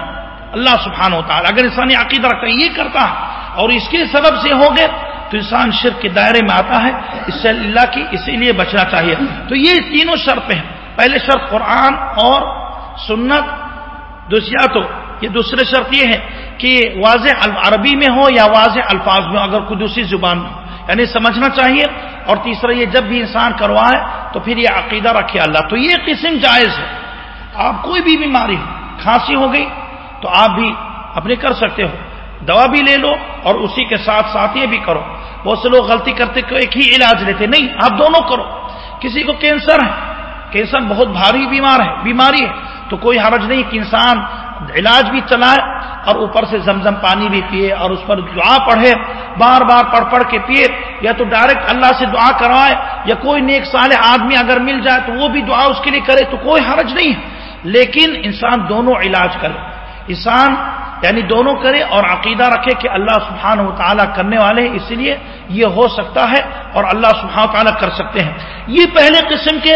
اللہ سبحانہ و تعالیٰ۔ اگر انسان عقیدہ رکھتا ہے، یہ کرتا ہے اور اس کے سبب سے ہو گئے، تو انسان شرک کے دائرے میں آتا ہے۔ اس سے اللہ کی اسی لیے بچنا چاہیے۔ تو یہ تینوں شرط ہیں۔ پہلے شرط قرآن اور سنت۔ دوسرا تو یہ دوسرے شرط یہ ہے کہ واضح عربی میں ہو یا واضح الفاظ میں ہو، اگر کوئی دوسری زبان میں ہو۔ یعنی سمجھنا چاہیے اور تیسرا یہ جب بھی انسان کروائے تو پھر یہ عقیدہ رکھے اللہ۔ تو یہ قسم جائز ہے۔ آپ کوئی بھی بیماری ہو کھانسی ہو گئی تو آپ بھی اپنے کر سکتے ہو۔ دوا بھی لے لو اور اسی کے ساتھ ساتھ یہ بھی کرو۔ بہت سے لوگ غلطی کرتے کہ ایک ہی علاج لیتے۔ نہیں، آپ دونوں کرو۔ کسی کو کینسر ہے، کینسر بہت بھاری بیمار ہے، بیماری ہے۔ تو کوئی حرج نہیں کہ انسان علاج بھی چلائے اور اوپر سے زمزم پانی بھی پیے اور اس پر دعا پڑھے، بار بار پڑھ پڑھ کے پیے، یا تو ڈائریکٹ اللہ سے دعا کروائے، یا کوئی نیک سال آدمی اگر مل جائے تو وہ بھی دعا اس کے لیے کرے، تو کوئی حرج نہیں۔ ہے لیکن انسان دونوں علاج کرے۔ انسان یعنی دونوں کرے اور عقیدہ رکھے کہ اللہ سبحانہ و تعالیٰ کرنے والے ہیں اس لیے یہ ہو سکتا ہے اور اللہ سبحانہ و تعالیٰ کر سکتے ہیں۔ یہ پہلے قسم کے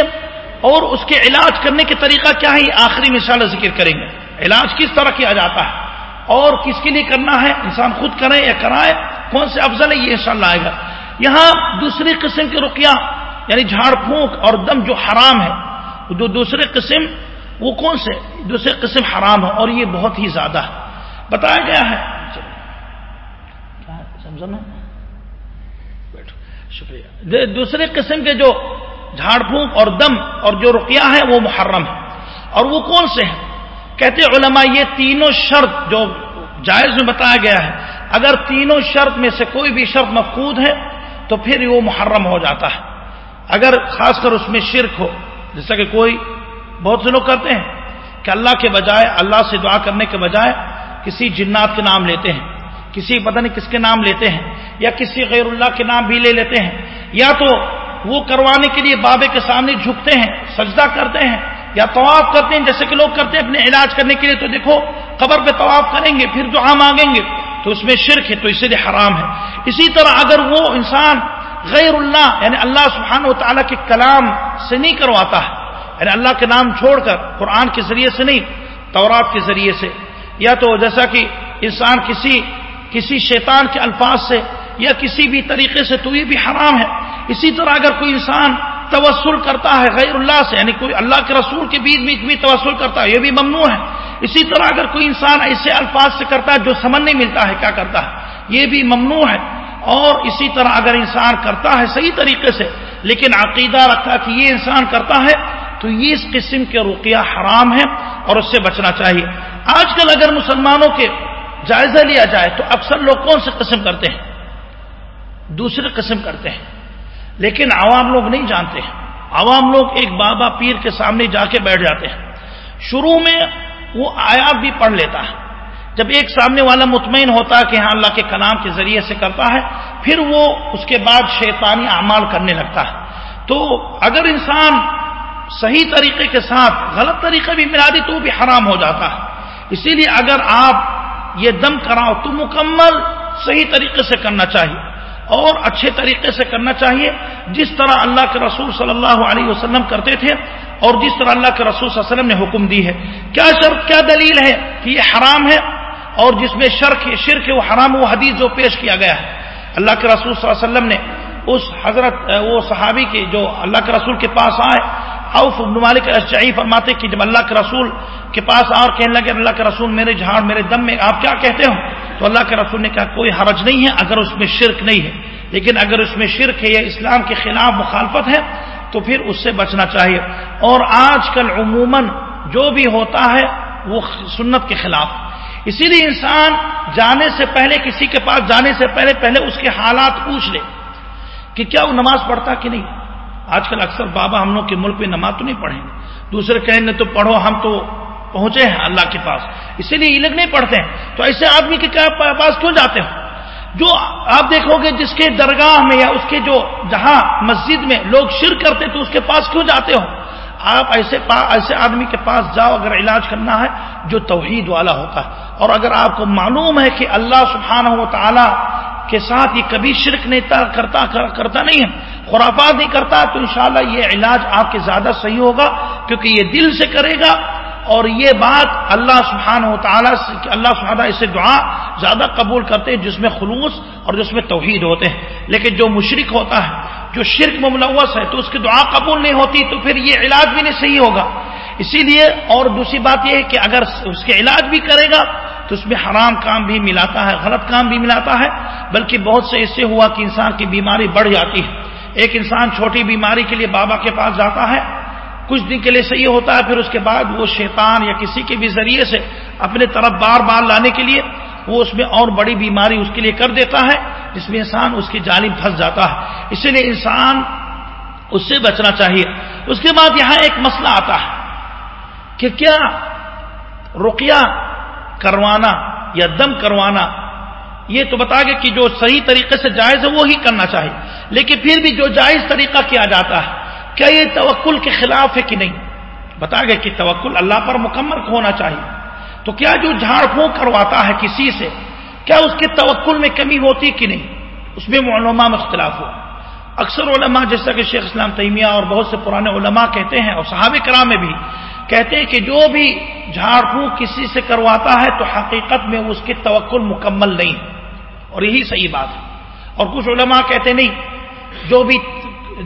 اور اس کے علاج کرنے کے طریقہ کیا ہے یہ آخری مثال ذکر کریں گے۔ علاج کس طرح کیا جاتا ہے اور کس کے لیے کرنا ہے، انسان خود کرے یا کرائے، کون سے افضل ہے، یہ انشاءاللہ آئے گا۔ یہاں دوسری قسم کے رقیہ یعنی جھاڑ، پھونک اور دم جو حرام ہے جو دوسرے قسم، وہ کون سے؟ دوسرے قسم حرام ہے اور یہ بہت ہی زیادہ ہے۔ بتایا گیا ہے۔ شکریہ دوسرے قسم کے جو جھاڑ، پھونک اور دم اور جو رقیہ ہے، وہ محرم ہے۔ اور وہ کون سے ہیں؟ کہتے علماء، یہ تینوں شرط جو جائز میں بتایا گیا ہے۔ اگر تینوں شرط میں سے کوئی بھی شرط مفقود ہے، تو پھر وہ محرم ہو جاتا ہے۔ اگر خاص کر اس میں شرک ہو، جیسا کہ کوئی بہت سے لوگ کرتے ہیں کہ اللہ کے بجائے، اللہ سے دعا کرنے کے بجائے کسی جنات کے نام لیتے ہیں، کسی پتہ نہیں کس کے نام لیتے ہیں، یا کسی غیر اللہ کے نام بھی لے لیتے ہیں۔ یا تو وہ کروانے کے لیے بابے کے سامنے جھکتے ہیں، سجدہ کرتے ہیں یا طواف کرتے ہیں، جیسے کہ لوگ کرتے ہیں، اپنے علاج کرنے کے لیے، تو دیکھو، قبر پہ طواف کریں گے، پھر دعا مانگیں گے، تو اس میں شرک ہے، تو اسی لیے حرام ہے۔ اسی طرح اگر وہ انسان غیر اللہ یعنی اللہ سبحانہ و تعالیٰ کے کلام سے نہیں کرواتا ہے یعنی اللہ کے نام چھوڑ کر، قرآن کے ذریعے سے نہیں، تورات کے ذریعے سے، یا تو جیسا کہ انسان کسی کسی شیطان کے الفاظ سے، یا کسی بھی طریقے سے، تو یہ بھی حرام ہے۔ اسی طرح اگر کوئی انسان توسل کرتا ہے غیر اللہ سے یعنی کوئی اللہ کے رسول کے بیچ میں بھی توسل کرتا ہے، یہ بھی ممنوع ہے۔ اسی طرح اگر کوئی انسان ایسے الفاظ سے کرتا ہے جو سمجھ نہیں ملتا ہے، کیا کرتا ہے؟ یہ بھی ممنوع ہے۔ اور اسی طرح اگر انسان کرتا ہے صحیح طریقے سے، لیکن عقیدہ رکھتا کہ یہ انسان کرتا ہے، تو یہ اس قسم کے رقیہ حرام ہے اور اس سے بچنا چاہیے۔ آج کل اگر مسلمانوں کے جائزہ لیا جائے، تو اکثر لوگ کون سے قسم کرتے ہیں؟ دوسرے قسم کرتے ہیں۔ لیکن عوام لوگ نہیں جانتے ہیں۔ عوام لوگ ایک بابا پیر کے سامنے جا کے بیٹھ جاتے ہیں۔ شروع میں وہ آیات بھی پڑھ لیتا ہے۔ جب ایک سامنے والا مطمئن ہوتا ہے کہ ہاں اللہ کے کلام کے ذریعے سے کرتا ہے، پھر وہ اس کے بعد شیطانی اعمال کرنے لگتا ہے۔ تو اگر انسان صحیح طریقے کے ساتھ، غلط طریقے بھی ملا دی تو بھی حرام ہو جاتا ہے۔ اسی لیے اگر آپ یہ دم کراؤ تو مکمل صحیح طریقے سے کرنا چاہیے۔ اور اچھے طریقے سے کرنا چاہیے۔ جس طرح اللہ کے رسول صلی اللہ علیہ وسلم کرتے تھے اور جس طرح اللہ کے رسول صلی اللہ علیہ وسلم نے حکم دی ہے۔ کیا شرط، کیا دلیل ہے کہ یہ حرام ہے؟ اور جس میں شرک شرک وہ حرام وہ حدیث جو پیش کیا گیا ہے۔ اللہ کے رسول صلی اللہ علیہ وسلم نے اس حضرت، وہ صحابی کے جو اللہ کے رسول کے پاس آئے اوف ابن مالک اشعی فرماتے کہ جب اللہ کے رسول کے پاس اور کہنے لگے اللہ کے رسول میرے جھاڑ میرے دم میں، آپ کیا کہتے ہو؟ تو اللہ کے رسول نے کہا، کوئی حرج نہیں ہے اگر اس میں شرک نہیں ہے۔ لیکن اگر اس میں شرک ہے یا اسلام کے خلاف مخالفت ہے، تو پھر اس سے بچنا چاہیے۔ اور آج کل عموماً جو بھی ہوتا ہے، وہ سنت کے خلاف۔ اسی لیے انسان جانے سے پہلے، کسی کے پاس جانے سے پہلے پہلے اس کے حالات پوچھ لے کہ کیا وہ نماز پڑھتا کہ نہیں؟ آج کل اکثر بابا ہم لوگ کے ملک میں نماز تو نہیں پڑھیں گے۔ دوسرے کہیں گے تو پڑھو، ہم تو پہنچے ہیں اللہ کے پاس۔ اسی لیے یہ لوگ نہیں پڑھتے۔ ہیں تو ایسے آدمی کے پاس کیوں جاتے ہیں جو آپ دیکھو گے جس کے درگاہ میں یا اس کے جو جہاں مسجد میں لوگ شر کرتے تو اس کے پاس کیوں جاتے ہو؟ آپ ایسے ایسے آدمی کے پاس جاؤ، اگر علاج کرنا ہے جو توحید والا ہوتا ہے۔ اور اگر آپ کو معلوم ہے کہ اللہ سبحانہ و تعالی کے ساتھ یہ کبھی شرک نہیں کرتا کرتا نہیں ہے۔ خرافات نہیں کرتا، تو انشاءاللہ یہ علاج آپ کے زیادہ صحیح ہوگا، کیونکہ یہ دل سے کرے گا۔ اور یہ بات اللہ سبحانہ و تعالیٰ اللہ سبحانہ اسے دعا زیادہ قبول کرتے ہیں، جس میں خلوص اور جس میں توحید ہوتے ہیں۔ لیکن جو مشرق ہوتا ہے، جو شرک میں ملوث ہے، تو اس کی دعا قبول نہیں ہوتی، تو پھر یہ علاج بھی نہیں صحیح ہوگا۔ اسی لیے اور دوسری بات یہ ہے کہ اگر اس کے علاج بھی کرے گا تو اس میں حرام کام بھی ملاتا ہے، غلط کام بھی ملاتا ہے، بلکہ بہت سے اس سے ہوا کہ انسان کی بیماری بڑھ جاتی ہے۔ ایک انسان چھوٹی بیماری کے لیے بابا کے پاس جاتا ہے، کچھ دن کے لیے صحیح ہوتا ہے، پھر اس کے بعد وہ شیطان یا کسی کے بھی ذریعے سے اپنے طرف بار بار لانے کے لیے وہ اس میں اور بڑی بیماری اس کے لیے کر دیتا ہے، جس میں انسان اس کی جانب پھنس جاتا ہے۔ اسی لیے انسان اس سے بچنا چاہیے۔ اس کے بعد یہاں ایک مسئلہ آتا ہے کہ کیا رقیہ کروانا یا دم کروانا، یہ تو بتا گیا کہ جو صحیح طریقے سے جائز ہے وہی کرنا چاہیے۔ لیکن پھر بھی جو جائز طریقہ کیا جاتا ہے، کیا یہ توکل کے خلاف ہے کہ نہیں؟ بتا گیا کہ توکل اللہ پر مکمل ہونا چاہیے۔ تو کیا جو جھاڑ پھونک کرواتا ہے کسی سے، کیا اس کے توکل میں کمی ہوتی کہ نہیں؟ اس میں علماء میں اختلاف ہوا اکثر علماء، جیسا کہ شیخ اسلام تیمیہ اور بہت سے پرانے علماء کہتے ہیں اور صحاب کرام میں بھی کہتے ہیں کہ جو بھی جھاڑ پھونک کسی سے کرواتا ہے تو حقیقت میں اس کے توکل مکمل نہیں اور یہی صحیح بات ہے۔ اور کچھ علماء کہتے نہیں، جو بھی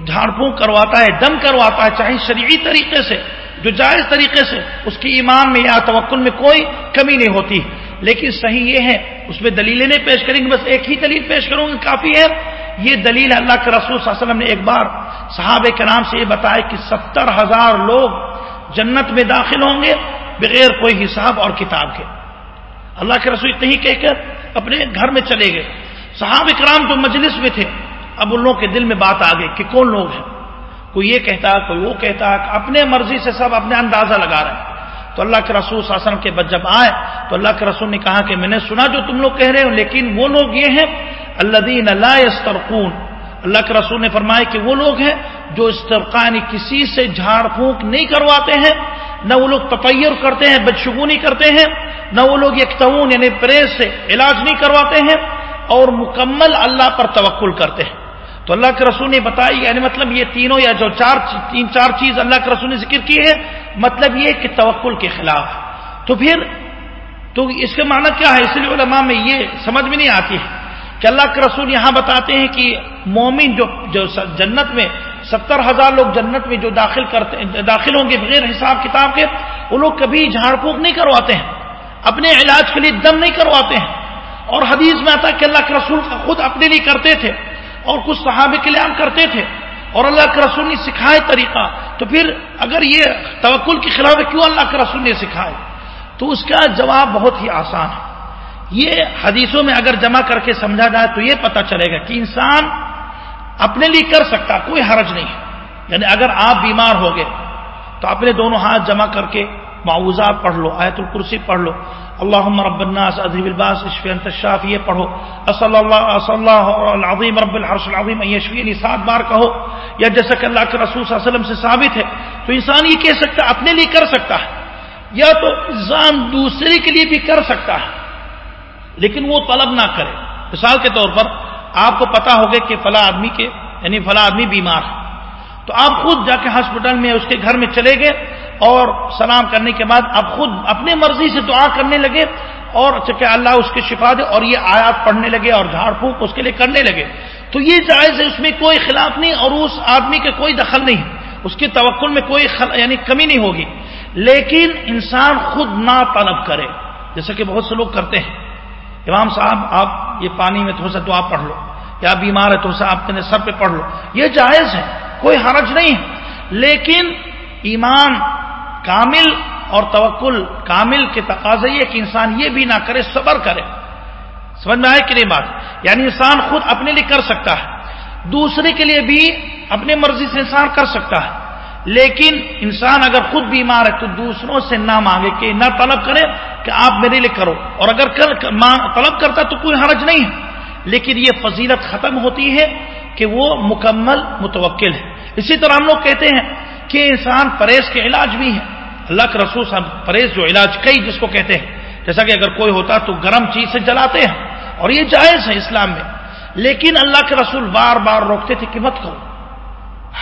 جھاڑ پھونک کرواتا ہے، دم کرواتا ہے، چاہے شریعی طریقے سے، جو جائز طریقے سے، اس کی ایمان میں یا توکل میں کوئی کمی نہیں ہوتی۔ لیکن صحیح یہ ہے، اس میں دلیلیں نہیں پیش کریں گے، بس ایک ہی دلیل پیش کروں گے کافی ہے۔ یہ دلیل اللہ کے رسول صلی اللہ علیہ وسلم نے ایک بار صحابہ کے نام سے یہ بتایا کہ ستر ہزار لوگ جنت میں داخل ہوں گے بغیر کوئی حساب اور کتاب کے۔ اللہ کے رسول اتنی کہہ کر اپنے گھر میں چلے گئے۔ صحاب اکرام جو مجلس میں تھے، اب ان لوگوں کے دل میں بات آ گئی کہ کون لوگ ہیں؟ کوئی یہ کہتا، کوئی وہ کہتا اپنے مرضی سے سب اپنے اندازہ لگا رہے ہیں۔ تو اللہ کے رسول شاسن کے بعد جب آئے، تو اللہ کے رسول نے کہا کہ میں نے سنا جو تم لوگ کہہ رہے ہو، لیکن وہ لوگ یہ ہیں اللہ دین اللہ اللہ کے رسول نے فرمایا کہ وہ لوگ ہیں جو استرقانی کسی سے جھاڑ پھونک نہیں کرواتے ہیں، نہ وہ لوگ تطیر کرتے ہیں، بدشگونی کرتے ہیں، نہ وہ لوگ یکتون یعنی پریس سے علاج نہیں کرواتے ہیں اور مکمل اللہ پر توکل کرتے ہیں۔ تو اللہ کے رسول نے بتائی یعنی مطلب یہ تینوں یا جو چار تین چار چیز اللہ کے رسول نے ذکر کی ہے مطلب یہ کہ توکل کے خلاف۔ تو پھر، تو اس کا معنی کیا ہے؟ اس لیے علماء میں یہ سمجھ میں نہیں آتی ہے کہ اللہ کے رسول یہاں بتاتے ہیں کہ مومن جو جو جنت میں ستر ہزار لوگ جنت میں جو داخل کرتے داخل ہوں گے بغیر حساب کتاب کے، وہ لوگ کبھی جھاڑ پھونک نہیں کرواتے ہیں۔ اپنے علاج کے لیے دم نہیں کرواتے ہیں۔ اور حدیث میں آتا ہے کہ اللہ کے رسول خود اپنے لیے کرتے تھے اور کچھ صحابے کے لیے ہم کرتے تھے۔ اور اللہ کے رسول نے سکھائے طریقہ۔ تو پھر اگر یہ توکل کے خلاف ہے، کیوں اللہ کے رسول نے سکھائے؟ تو اس کا جواب بہت ہی آسان ہے۔ یہ حدیثوں میں اگر جمع کر کے سمجھا جائے تو یہ پتا چلے گا کہ انسان اپنے لیے کر سکتا، کوئی حرج نہیں ہے۔ یعنی اگر آپ بیمار ہو گئے، تو اپنے دونوں ہاتھ جمع کر کے معاوضہ پڑھ لو، آیت الکرسی پڑھ لو۔ اللہ رب الناس ادیب الباس اشف انت یہ پڑھو۔ اصل اللہ اصل اللہ العظیم رب الحرش العظیم یشفی یعنی سات بار کہو۔ یا جیسا کہ اللہ کے رسول صلی اللہ علیہ وسلم سے ثابت ہے، تو انسان یہ کہہ سکتا ہے اپنے لیے کر سکتا ہے۔ یا تو انسان دوسرے کے لیے بھی کر سکتا ہے، لیکن وہ طلب نہ کرے۔ مثال کے طور پر آپ کو پتا ہوگا کہ فلاں آدمی کے یعنی فلاں آدمی بیمار ہے۔ تو آپ خود جا کے ہاسپٹل میں اس کے گھر میں چلے گئے اور سلام کرنے کے بعد اب خود اپنی مرضی سے دعا کرنے لگے اور کہ اللہ اس کے شفا دے اور یہ آیات پڑھنے لگے اور جھاڑ پھونک اس کے لیے کرنے لگے۔ تو یہ جائز ہے، اس میں کوئی خلاف نہیں اور اس آدمی کے کوئی دخل نہیں۔ اس کی توقل میں کوئی خل... یعنی کمی نہیں ہوگی۔ لیکن انسان خود نہ طلب کرے، جیسا کہ بہت سے لوگ کرتے ہیں۔ امام صاحب، آپ یہ پانی میں تھوڑا سا دعا پڑھ لو، یا بیمار ہے تو آپ کے سر پہ پڑھ لو۔ یہ جائز ہے، کوئی حرج نہیں ہے۔ لیکن ایمان کامل اور توکل کامل کے تقاضے یہ کہ انسان یہ بھی نہ کرے، صبر کرے۔ سمجھ میں آئے کہ نہیں بات؟ یعنی انسان خود اپنے لیے کر سکتا ہے، دوسرے کے لیے بھی اپنے مرضی سے انسان کر سکتا ہے۔ لیکن انسان اگر خود بیمار ہے تو دوسروں سے نہ مانگے کہ نہ طلب کرے کہ آپ میرے لیے کرو۔ اور اگر طلب کرتا تو کوئی حرج نہیں ہے۔ لیکن یہ فضیلت ختم ہوتی ہے کہ وہ مکمل متوکل ہے۔ اسی طرح ہم لوگ کہتے ہیں کہ انسان پرہیز کے علاج بھی ہے اللہ کے رسول صاحب پرہیز جو علاج کئی جس کو کہتے ہیں۔ جیسا کہ اگر کوئی ہوتا تو گرم چیز سے جلاتے ہیں۔ اور یہ جائز ہے اسلام میں۔ لیکن اللہ کے رسول بار بار روکتے تھے کہ مت کرو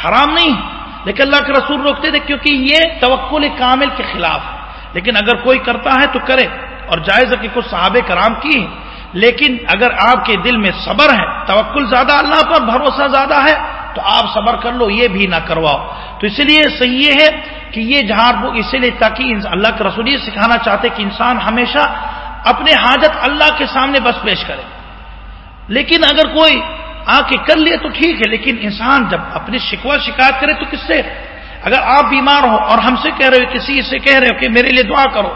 حرام نہیں۔ لیکن اللہ کے رسول روکتے تھے کیونکہ یہ توکل کامل کے خلاف ہے۔ لیکن اگر کوئی کرتا ہے تو کرے۔ اور جائز ہے کہ کچھ صحابہ کرام کی لیکن اگر آپ کے دل میں صبر ہے، توکل زیادہ اللہ پر، بھروسہ زیادہ ہے، تو آپ صبر کر لو، یہ بھی نہ کرواؤ۔ تو اس لیے صحیح یہ ہے کہ یہ جہاں اسی لیے تاکہ اللہ کے رسول یہ سکھانا چاہتے کہ انسان ہمیشہ اپنے حاجت اللہ کے سامنے بس پیش کرے۔ لیکن اگر کوئی آ کے کر لیے تو ٹھیک ہے، لیکن انسان جب اپنی شکوا شکایت کرے تو کس سے؟ اگر آپ بیمار ہو اور ہم سے کہہ رہے ہو، کسی سے کہہ رہے ہو کہ میرے لیے دعا کرو،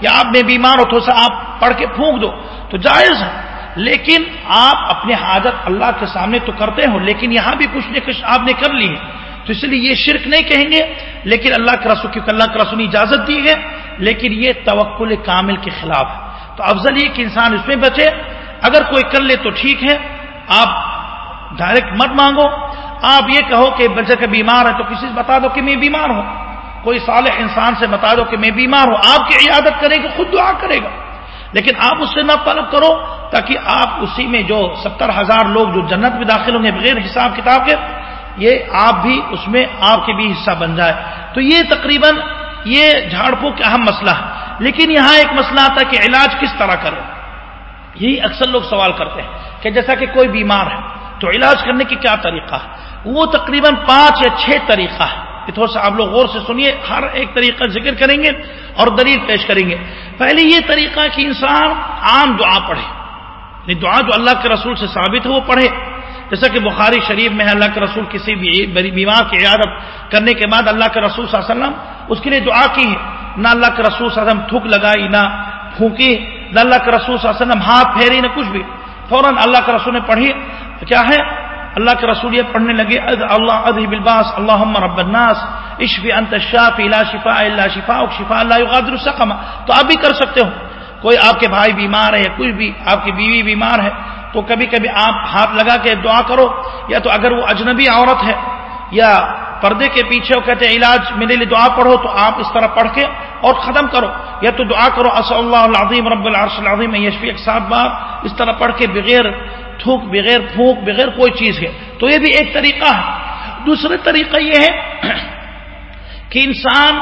یا آپ میں بیمار ہو تو اسے آپ پڑھ کے پھونک دو، تو جائز ہے۔ لیکن آپ اپنے حاجت اللہ کے سامنے تو کرتے ہو لیکن یہاں بھی کچھ نہ کچھ آپ نے کر لی ہے۔ تو اس لیے یہ شرک نہیں کہیں گے، لیکن اللہ کے رسول، کیونکہ اللہ کے رسول نے اجازت دی ہے، لیکن یہ توکل کامل کے خلاف ہے۔ تو افضل یہ کہ انسان اس میں بچے۔ اگر کوئی کر لے تو ٹھیک ہے، آپ ڈائریکٹ مت مانگو۔ آپ یہ کہو کہ بچے کا بیمار ہے تو کسی سے بتا دو کہ میں بیمار ہوں۔ کوئی صالح انسان سے بتا دو کہ میں بیمار ہوں۔ آپ کی عیادت کرے گا، خود دعا کرے گا۔ لیکن آپ اس سے نہ طلب کرو تاکہ آپ اسی میں جو ستر ہزار لوگ جو جنت میں داخل ہوں گے بغیر حساب کتاب کے، یہ آپ بھی اس میں آپ کے بھی حصہ بن جائے۔ تو یہ تقریباً یہ جھاڑ پھونک اہم مسئلہ ہے۔ لیکن یہاں ایک مسئلہ آتا ہے کہ علاج کس طرح کرے یہی اکثر لوگ سوال کرتے ہیں کہ جیسا کہ کوئی بیمار ہے تو علاج کرنے کی کیا طریقہ؟ ہے وہ تقریباً پانچ یا چھ طریقہ ہے۔ تھوڑا سا آپ لوگ غور سے سنیے، ہر ایک طریقہ ذکر کریں گے اور دلیل پیش کریں گے۔ پہلے یہ طریقہ کہ انسان عام دعا پڑھے۔ یعنی دعا جو اللہ کے رسول سے ثابت ہے، وہ پڑھے۔ جیسا کہ بخاری شریف میں اللہ کے رسول کسی بھی بیمار کی عیادت کرنے کے بعد اللہ کے رسول صلی اللہ علیہ وسلم اس کے لیے دعا کی ہے نہ اللہ کے رسول صلی اللہ علیہ وسلم تھوک لگائی، نہ پھونکی، نہ اللہ کے رسول صلی اللہ علیہ وسلم ہاتھ پھیری، نہ کچھ بھی۔ فوراً اللہ کے رسول نے پڑھی، کیا ہے؟ اللہ کے رسول یہ پڑھنے لگے اللہ ادہ بالباس اللہ رب الناس عشف انت شافی لا شفا اللہ شفا شفا اللہ یغادر السقم۔ تو آپ بھی کر سکتے ہو۔ کوئی آپ کے بھائی بیمار ہے یا کوئی بھی آپ کی بیوی بیمار ہے، تو کبھی کبھی آپ ہاتھ لگا کے دعا کرو، یا تو اگر وہ اجنبی عورت ہے، یا پردے کے پیچھے وہ کہتے ہیں، علاج میرے لیے دعا پڑھو تو آپ اس طرح پڑھ کے اور ختم کرو۔ یا تو دعا کرو اص اللہ العظیم رب العرش العظیم یشفی ایک ساتھ بار اس طرح پڑھ کے بغیر تھوک، بغیر پھونک، بغیر کوئی چیز ہے تو یہ بھی ایک طریقہ ہے۔ دوسرا طریقہ یہ ہے کہ انسان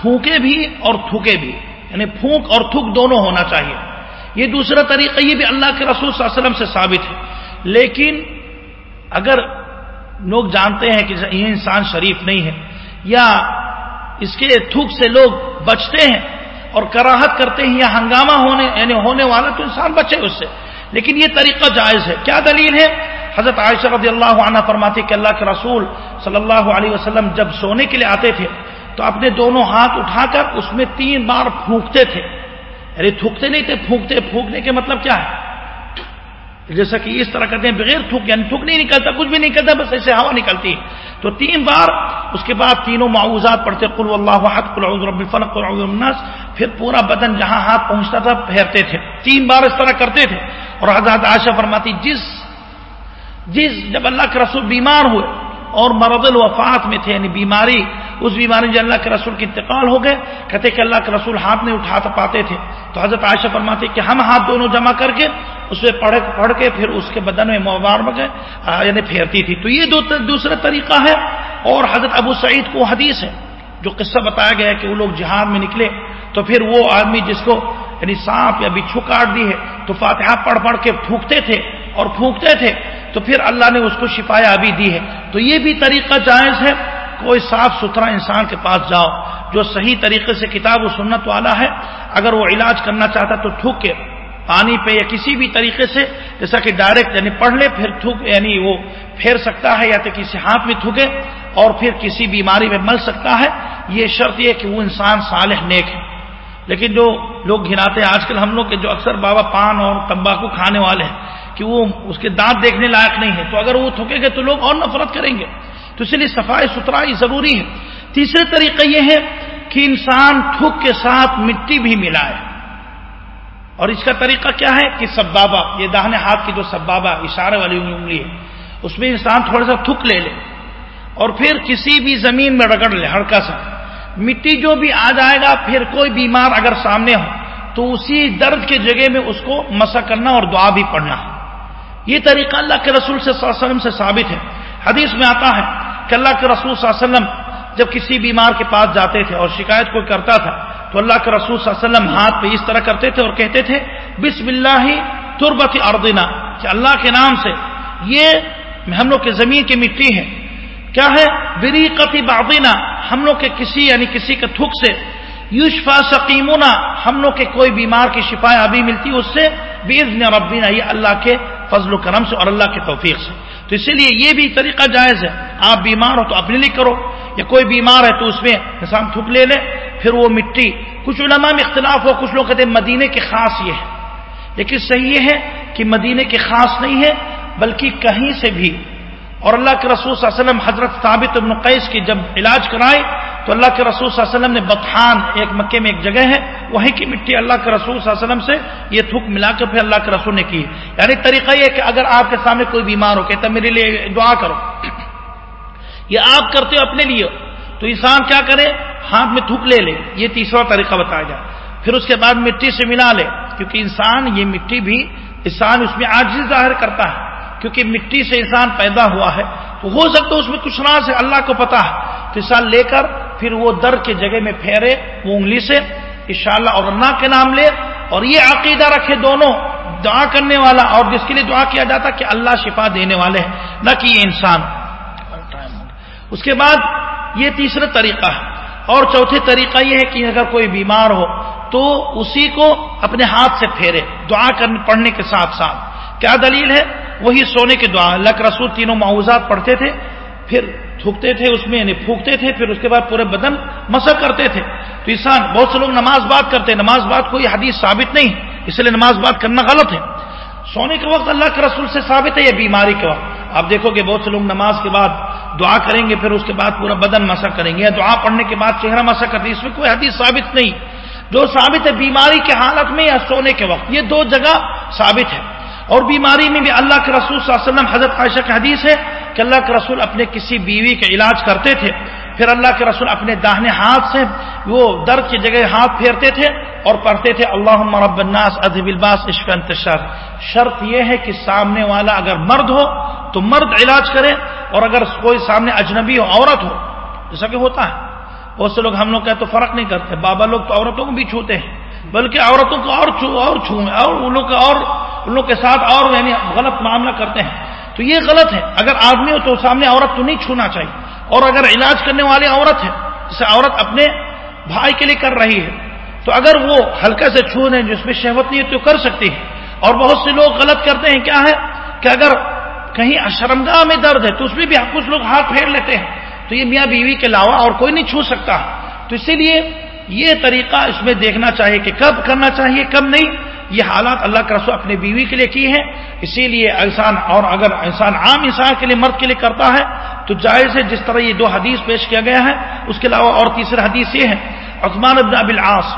پھونکے بھی اور تھوکے بھی یعنی پھونک اور تھوک دونوں ہونا چاہیے۔ یہ دوسرا طریقہ یہ بھی اللہ کے رسول صلی اللہ علیہ وسلم سے ثابت ہے۔ لیکن اگر لوگ جانتے ہیں کہ یہ انسان شریف نہیں ہے یا اس کے تھوک سے لوگ بچتے ہیں اور کراہت کرتے ہیں یا ہنگامہ ہونے یعنی ہونے والا تو انسان بچے اس سے۔ لیکن یہ طریقہ جائز ہے۔ کیا دلیل ہے؟ حضرت عائشہ رضی اللہ عنہ فرماتی کہ اللہ کے رسول صلی اللہ علیہ وسلم جب سونے کے لیے آتے تھے تو اپنے دونوں ہاتھ اٹھا کر اس میں تین بار پھونکتے تھے۔ ارے تھوکتے نہیں تھے، پھونکتے، پھونکنے کے مطلب کیا ہے؟ جیسا کہ اس طرح کرتے ہیں، بغیر تھوک یعنی تھوک نہیں نکلتا، کچھ بھی نہیں کرتا بس ایسے ہوا نکلتی ہے۔ تو تین بار، اس کے بعد تینوں معاوضات پڑھتے، قل اللہ قل اعوذ رب الفلق، قل اعوذ الناس۔ پھر پورا بدن جہاں ہاتھ پہنچتا تھا، پھیرتے تھے۔ تین بار اس طرح کرتے تھے۔ اور حضرت عائشہ فرماتی، جس جس جب اللہ کے رسول بیمار ہوئے اور مرد الوفات میں تھے یعنی بیماری، اس بیماری جو اللہ کے رسول کی انتقال ہو گئے، کہتے کہ اللہ کے رسول ہاتھ نہیں اٹھا پاتے تھے۔ تو حضرت عائشہ فرماتی کہ ہم ہاتھ دونوں جمع کر کے اس پڑھ پڑھ کے پھر اس کے بدن میں موبار بگے یعنی پھیرتی تھی۔ تو یہ دو دوسرا طریقہ ہے۔ اور حضرت ابو سعید کو حدیث ہے، جو قصہ بتایا گیا ہے کہ وہ لوگ جہاد میں نکلے۔ تو پھر وہ آدمی جس کو یعنی سانپ یا بچھو کاٹ دی ہے، تو فاتحہ پڑھ پڑھ کے پھونکتے تھے اور پھونکتے تھے۔ تو پھر اللہ نے اس کو شفایا ابھی دی ہے۔ تو یہ بھی طریقہ جائز ہے۔ کوئی صاف ستھرا انسان کے پاس جاؤ، جو صحیح طریقے سے کتاب و سنت والا ہے۔ اگر وہ علاج کرنا چاہتا تو تھوک کے پانی پہ یا کسی بھی طریقے سے، جیسا کہ ڈائریکٹ یعنی پڑھ لے، پھر تھوک یعنی وہ پھیر سکتا ہے یا تو کسی ہاتھ میں تھوکے اور پھر کسی بیماری میں مل سکتا ہے۔ یہ شرط یہ کہ وہ انسان صالح نیک ہے۔ لیکن جو لوگ گھناتے ہیں، آج کل ہم لوگ کے جو اکثر بابا پان اور تمباکو کھانے والے ہیں، کہ وہ اس کے دانت دیکھنے لائق نہیں ہے تو اگر وہ تھوکے گے تو لوگ اور نفرت کریں گے۔ تو اس لیے صفائی ستھرائی ضروری ہے۔ تیسرے طریقہ یہ ہے کہ انسان تھوک کے ساتھ مٹی بھی ملائے۔ اور اس کا طریقہ کیا ہے کہ سبابا یہ داہنے ہاتھ کی جو سبابا اشارے والی انگلی ہے، اس میں انسان تھوڑا سا تھک لے لے اور پھر کسی بھی زمین میں رگڑ لے ہڑکا سا۔ مٹی جو بھی آ جائے گا، پھر کوئی بیمار اگر سامنے ہو، تو اسی درد کے جگہ میں اس کو مسا کرنا اور دعا بھی پڑھنا۔ یہ طریقہ اللہ کے رسول سے صلی اللہ علیہ وسلم سے ثابت ہے۔ حدیث میں آتا ہے کہ اللہ کے رسول صلی اللہ علیہ وسلم جب کسی بیمار کے پاس جاتے تھے اور شکایت کوئی کرتا تھا تو اللہ کے رسول صلی اللہ علیہ وسلم ہاتھ پہ اس طرح کرتے تھے اور کہتے تھے، بسم اللہ تربت اردنا، کہ اللہ کے نام سے یہ ہم لوگ کے زمین کی مٹی ہے۔ کیا ہے؟ بریقتی بابینا ہم لوگ کے کسی یعنی کسی کے تھک سے۔ یوشفا سکیمونا ہم لوگ کے کوئی بیمار کی شفا ابھی ملتی اس سے۔ بیز ربینا یہ اللہ کے فضل و کرم سے اور اللہ کے توفیق سے۔ تو اسی لیے یہ بھی طریقہ جائز ہے۔ آپ بیمار ہو تو اپنے لیے کرو۔ یا کوئی بیمار ہے تو اس میں انسان تھوک لے لے۔ پھر وہ مٹی، کچھ علماء میں اختلاف ہو کچھ لوگ کہتے ہیں مدینے کے خاص یہ ہے۔ لیکن صحیح یہ ہے کہ مدینے کے خاص نہیں ہے، بلکہ کہیں سے بھی۔ اور اللہ کے رسول صلی اللہ علیہ وسلم حضرت ثابت ابن قیس کی جب علاج کرائے، تو اللہ کے رسول صلی اللہ علیہ وسلم نے بطحان، ایک مکے میں ایک جگہ ہے، وہیں کی مٹی اللہ کے رسول صلی اللہ علیہ وسلم سے یہ تھوک ملا کر پھر اللہ کے رسول نے کی۔ یعنی طریقہ یہ کہ اگر آپ کے سامنے کوئی بیمار ہو، کہتا میرے لیے دعا کرو۔ یہ آپ کرتے ہو اپنے لیے۔ تو انسان کیا کرے؟ ہاتھ میں تھوک لے لے، یہ تیسرا طریقہ بتایا جائے۔ پھر اس کے بعد مٹی سے ملا لے، کیونکہ انسان، یہ مٹی بھی انسان اس میں آج ظاہر کرتا ہے، کیونکہ مٹی سے انسان پیدا ہوا ہے۔ تو ہو سکتا ہے اس میں کچھ راز ہے، اللہ کو پتا ہے۔ تو انسان لے کر پھر وہ در کے جگہ میں پھیرے، وہ انگلی سے انشاءاللہ اور اللہ کے نام لے۔ اور یہ عقیدہ رکھے دونوں، دعا کرنے والا اور جس کے لیے دعا کیا جاتا کہ اللہ شفا دینے والے ہیں، نہ کہ یہ انسان۔ اس کے بعد یہ تیسرا طریقہ ہے۔ اور چوتھے طریقہ یہ ہے کہ اگر کوئی بیمار ہو تو اسی کو اپنے ہاتھ سے پھیرے، دعا کرنے پڑھنے کے ساتھ ساتھ۔ کیا دلیل ہے؟ وہی سونے کی دعا۔ اللہ رسول تینوں معاوضات پڑھتے تھے، پھر تھوکتے تھے اس میں یعنی پھونکتے تھے، پھر اس کے بعد پورے بدن مسا کرتے تھے۔ تو انسان بہت سے لوگ نماز بات کرتے ہیں۔ نماز بات کوئی حدیث ثابت نہیں، اس لیے نماز بات کرنا غلط ہے۔ سونے کے وقت اللہ کے رسول سے ثابت ہے یا بیماری کے وقت۔ آپ دیکھو گے بہت سے لوگ نماز کے بعد دعا کریں گے، پھر اس کے بعد پورا بدن مسا کریں گے یا دعا پڑھنے کے بعد چہرہ مسا کرتے اس میں کوئی حدیث ثابت نہیں۔ جو ثابت ہے بیماری کے حالت میں یا سونے کے وقت، یہ دو جگہ ثابت ہے۔ اور بیماری میں بھی اللہ کے رسول صلی اللہ علیہ وسلم، حضرت عائشہ کا حدیث ہے کہ اللہ کے رسول اپنے کسی بیوی کا علاج کرتے تھے۔ پھر اللہ کے رسول اپنے داہنے ہاتھ سے وہ درد کی جگہ ہاتھ پھیرتے تھے اور پڑھتے تھے اللہ رب الناس ادب الباس عشق انتشار شرط یہ ہے کہ سامنے والا اگر مرد ہو تو مرد علاج کرے اور اگر کوئی سامنے اجنبی ہو، عورت ہو، جیسا کہ ہوتا ہے۔ بہت سے لوگ ہم لوگ کا تو فرق نہیں کرتے، بابا لوگ تو عورتوں کو بھی چھوتے ہیں، بلکہ عورتوں کو اور اور چھوئیں اور ان لوگ اور، ان لوگ کے ساتھ اور یعنی غلط معاملہ کرتے ہیں۔ تو یہ غلط ہے، اگر آدمی ہو تو سامنے عورت تو نہیں چھونا چاہیے۔ اور اگر علاج کرنے والی عورت ہے، جسے عورت اپنے بھائی کے لیے کر رہی ہے، تو اگر وہ ہلکا سے چھو دیں، جس میں شہوت نہیں ہے، تو کر سکتی ہے۔ اور بہت سے لوگ غلط کرتے ہیں، کیا ہے؟ کہ اگر کہیں اشرمگاہ میں درد ہے، تو اس میں بھی کچھ لوگ ہاتھ پھیر لیتے ہیں۔ تو یہ میاں بیوی کے علاوہ اور کوئی نہیں چھو سکتا۔ تو اسی لیے یہ طریقہ اس میں دیکھنا چاہیے کہ کب کرنا چاہیے، کب نہیں۔ یہ حالات اللہ کا رسول اپنے بیوی کے لیے کی ہے اسی لیے انسان اور اگر انسان عام انسان کے لیے مرد کے لیے کرتا ہے، تو جائز ہے جس طرح یہ دو حدیث پیش کیا گیا ہے۔ اس کے علاوہ اور تیسرا حدیث یہ ہے، عثمان ابن اب العاص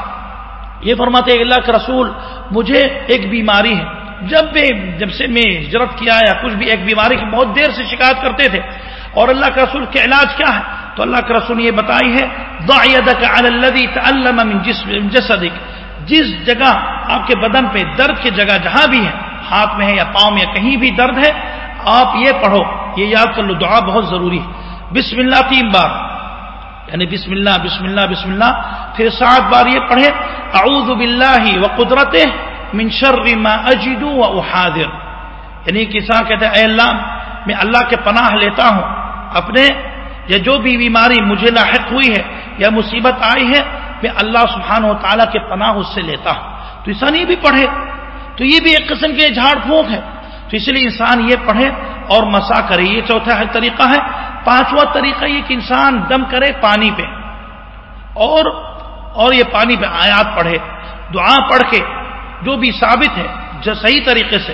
یہ فرماتے ہیں اللہ کے رسول مجھے ایک بیماری ہے۔ جب بھی جب سے میں ہجرت کیا یا کچھ بھی ایک بیماری کی بہت دیر سے شکایت کرتے تھے اور اللہ کے رسول کے علاج کیا ہے، تو اللہ کے رسول یہ بتائی ہے جسدک جس جگہ آپ کے بدن پہ درد کی جگہ جہاں بھی ہے ہاتھ میں ہے یا پاؤں میں یا کہیں بھی درد ہے، آپ یہ پڑھو، یہ یاد کر لو، دعا بہت ضروری ہے۔ بسم اللہ تین بار یعنی بسم اللہ بسم اللہ بسم اللہ، پھر سات بار یہ پڑھے اعوذ باللہ و قدرت من شر ما اجد و احاذر۔ یعنی کسان کہتے ہیں، اے اللہ، میں اللہ کے پناہ لیتا ہوں۔ اپنے یا جو بھی بیماری مجھے لاحق ہوئی ہے یا مصیبت آئی ہے میں اللہ سبحان و تعالیٰ کے پناہ اس سے لیتا ہوں۔ تو انسان یہ بھی پڑھے، تو یہ بھی ایک قسم کے جھاڑ پھونک ہے۔ تو اس لیے انسان یہ پڑھے اور مسا کرے۔ یہ چوتھا طریقہ ہے۔ پانچواں طریقہ یہ کہ انسان دم کرے پانی پہ۔ اور اور یہ پانی پہ آیات پڑھے، دعا پڑھ کے جو بھی ثابت ہے، جو صحیح طریقے سے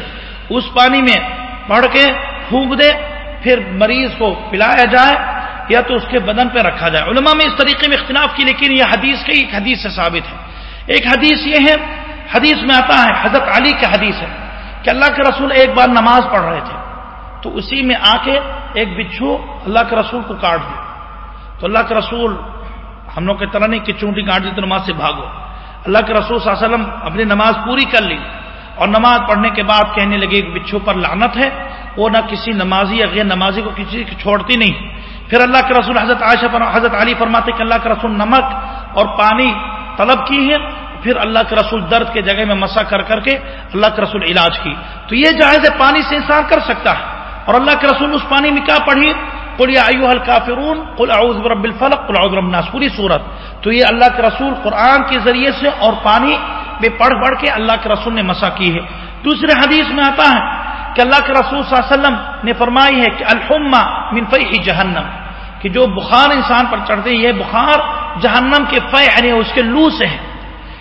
اس پانی میں پڑھ کے پھونک دے، پھر مریض کو پلایا جائے۔ یا تو اس کے بدن پہ رکھا جائے۔ علماء میں اس طریقے میں اختلاف کی، لیکن یہ حدیث کی ایک حدیث سے ثابت ہے۔ ایک حدیث یہ ہے، حدیث میں آتا ہے، حضرت علی کا حدیث ہے کہ اللہ کے رسول ایک بار نماز پڑھ رہے تھے۔ تو اسی میں آ کے ایک بچھو اللہ کے رسول کو کاٹ دیا۔ تو اللہ کے رسول، ہم لوگ کی طرح نہیں کہ چونٹی کاٹ دی تو نماز سے بھاگو۔ اللہ کے رسول صلی اللہ علیہ وسلم اپنی نماز پوری کر لی۔ اور نماز پڑھنے کے بعد کہنے لگے کہ بچھو پر لعنت ہے۔ وہ نہ کسی نمازی یا غیر نمازی کو کسی کی چھوڑتی نہیں۔ پھر اللہ کے رسول حضرت عائشہ حضرت علی فرماتے کہ اللہ کے رسول نمک اور پانی طلب کی ہے پھر اللہ کے رسول درد کے جگہ میں مسا کر کر کے اللہ کے رسول علاج کی۔ تو یہ جائز پانی سے انسان کر سکتا ہے۔ اور اللہ کے رسول اس پانی میں کیا پڑھی؟ قلیا ایو الکافرون قل اعوذ برب الفلق قل اعوذ برب الناس، پوری صورت تو یہ اللہ کے رسول قرآن کے ذریعے سے اور پانی میں پڑھ پڑھ کے اللہ کے رسول نے مسا کی ہے۔ دوسرے حدیث میں آتا ہے کہ اللہ کے رسول صلی اللہ علیہ وسلم نے فرمائی ہے کہ الحما منفی جہنم۔ کہ جو بخار انسان پر چڑھتے یہ بخار جہنم کے فے یعنی اس کے لو سے ہے۔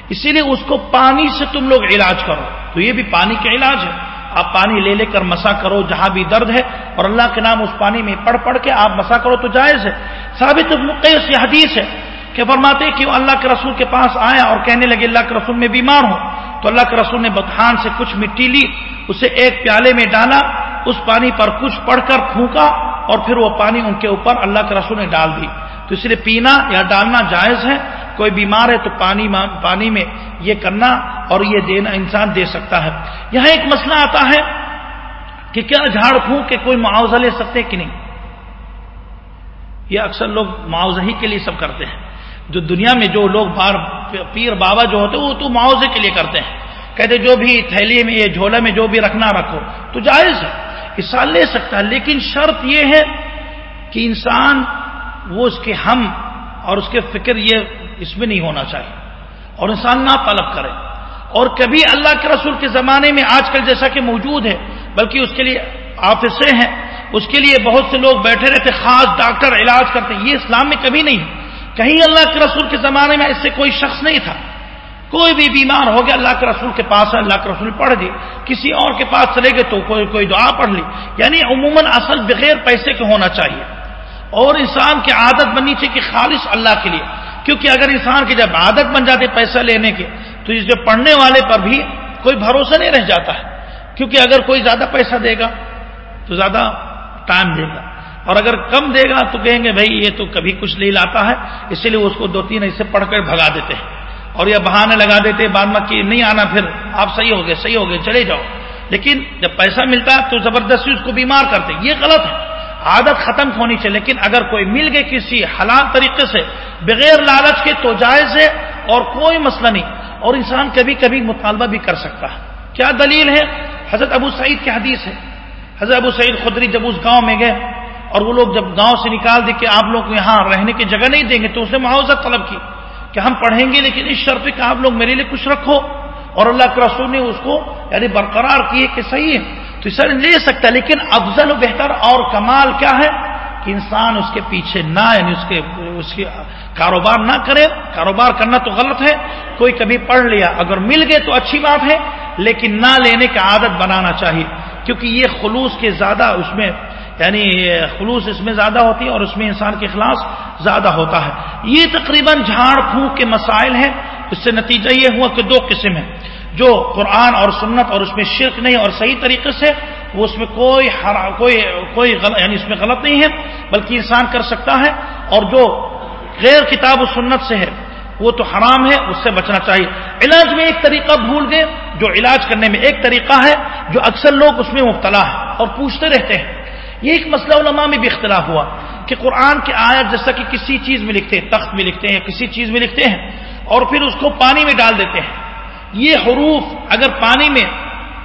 اسی لیے اس کو پانی سے تم لوگ علاج کرو۔ تو یہ بھی پانی کا علاج ہے۔ آپ پانی لے لے کر مسا کرو، جہاں بھی درد ہے، اور اللہ کے نام اس پانی میں پڑھ پڑھ کے آپ مسا کرو تو جائز ہے۔ ثابت یہ حدیث ہے۔ کہ فرماتے کہ وہ اللہ کے رسول کے پاس آیا اور کہنے لگے اللہ کے رسول میں بیمار ہوں، تو اللہ کے رسول نے بتحان سے کچھ مٹی لی، اسے ایک پیالے میں ڈالا، اس پانی پر کچھ پڑھ کر پھونکا اور پھر وہ پانی ان کے اوپر اللہ کے رسول نے ڈال دی۔ تو اس لیے پینا یا ڈالنا جائز ہے، کوئی بیمار ہے تو پانی پانی میں یہ کرنا اور یہ دینا انسان دے سکتا ہے۔ یہاں ایک مسئلہ آتا ہے کہ کیا جھاڑ پھونک کے کوئی معاوضہ لے سکتے کہ نہیں؟ یہ اکثر لوگ معاوضہ ہی کے لیے سب کرتے ہیں۔ جو دنیا میں جو لوگ بار پیر بابا جو ہوتے وہ تو معاوضے کے لیے کرتے ہیں۔ کہتے جو بھی تھیلی میں، یہ جھولا میں جو بھی رکھنا رکھو، تو جائز ہے۔ حصہ لے سکتا ہے، لیکن شرط یہ ہے کہ انسان، وہ اس کے ہم اور اس کے فکر، یہ اس میں نہیں ہونا چاہیے۔ اور انسان نہ طلب کرے۔ اور کبھی اللہ کے رسول کے زمانے میں آج کل جیسا کہ موجود ہے، بلکہ اس کے لیے آفسے ہیں۔ اس کے لیے بہت سے لوگ بیٹھے رہتے، خاص ڈاکٹر علاج کرتے یہ اسلام میں کبھی نہیں کہیں اللہ کے رسول کے زمانے میں اس سے کوئی شخص نہیں تھا۔ کوئی بھی بیمار ہو گیا، اللہ کے رسول کے پاس ہے، اللہ کے رسول پڑھ دی کسی اور کے پاس چلے گئے تو کوئی کوئی دعا پڑھ لی۔ یعنی عموماً اصل بغیر پیسے کے ہونا چاہیے۔ اور انسان کی عادت بننی چاہیے کہ خالص اللہ کے لیے۔ کیونکہ اگر انسان کی جب عادت بن جاتی پیسہ لینے کے، تو اس جو پڑھنے والے پر بھی کوئی بھروسہ نہیں رہ جاتا ہے۔ کیونکہ اگر کوئی زیادہ پیسہ دے گا، تو زیادہ ٹائم دے گا۔ اور اگر کم دے گا تو کہیں گے بھائی یہ تو کبھی کچھ نہیں لاتا ہے اسی لیے اس کو دو تین ایسے پڑھ کر بھگا دیتے ہیں۔ اور یہ بہانے لگا دیتے بعد میں کہ نہیں آنا پھر، آپ صحیح ہو گئے، صحیح ہو گئے، چلے جاؤ۔ لیکن جب پیسہ ملتا ہے تو زبردستی اس کو بیمار کرتے، یہ غلط ہے۔ عادت ختم ہونی چاہیے، لیکن اگر کوئی مل گئے کسی حلال طریقے سے، بغیر لالچ کے تو جائز ہے اور کوئی مسئلہ نہیں۔ اور انسان کبھی کبھی مطالبہ بھی کر سکتا ہے۔ کیا دلیل ہے؟ حضرت ابو سعید کی حدیث ہے۔ حضرت ابو سعید خدری جب اس گاؤں میں گئے اور وہ لوگ جب گاؤں سے نکال دے کہ آپ لوگ یہاں رہنے کی جگہ نہیں دیں گے تو اس نے معاوضہ طلب کی کہ ہم پڑھیں گے لیکن اس شرط کہ آپ لوگ میرے لیے کچھ رکھو اور اللہ کے رسول نے اس کو یعنی برقرار کیے کہ صحیح ہے۔ تو سر لے سکتا ہے، لیکن افضل و بہتر اور کمال کیا ہے کہ انسان اس کے پیچھے نہ یعنی اس کے اس کے کاروبار نہ کرے۔ کاروبار کرنا تو غلط ہے۔ کوئی کبھی پڑھ لیا، اگر مل گئے تو اچھی بات ہے، لیکن نہ لینے کی عادت بنانا چاہیے۔ کیونکہ یہ خلوص کے زیادہ اس میں یعنی خلوص اس میں زیادہ ہوتی ہے اور اس میں انسان کے اخلاص زیادہ ہوتا ہے۔ یہ تقریباً جھاڑ پھونک کے مسائل ہیں۔ اس سے نتیجہ یہ ہوا کہ دو قسم ہیں۔ جو قرآن اور سنت اور اس میں شرک نہیں اور صحیح طریقے سے وہ اس میں کوئی کوئی کوئی غلط یعنی اس میں غلط نہیں ہے، بلکہ انسان کر سکتا ہے۔ اور جو غیر کتاب و سنت سے ہے، وہ تو حرام ہے، اس سے بچنا چاہیے۔ علاج میں ایک طریقہ بھول گئے، جو علاج کرنے میں ایک طریقہ ہے، جو اکثر لوگ اس میں مبتلا ہے اور پوچھتے رہتے ہیں۔ یہ ایک مسئلہ علماء میں بھی اختلاف ہوا کہ قرآن کے آیت جیسا کہ کسی چیز میں لکھتے ہیں، تخت میں لکھتے ہیں، کسی چیز میں لکھتے ہیں، اور پھر اس کو پانی میں ڈال دیتے ہیں۔ یہ حروف اگر پانی میں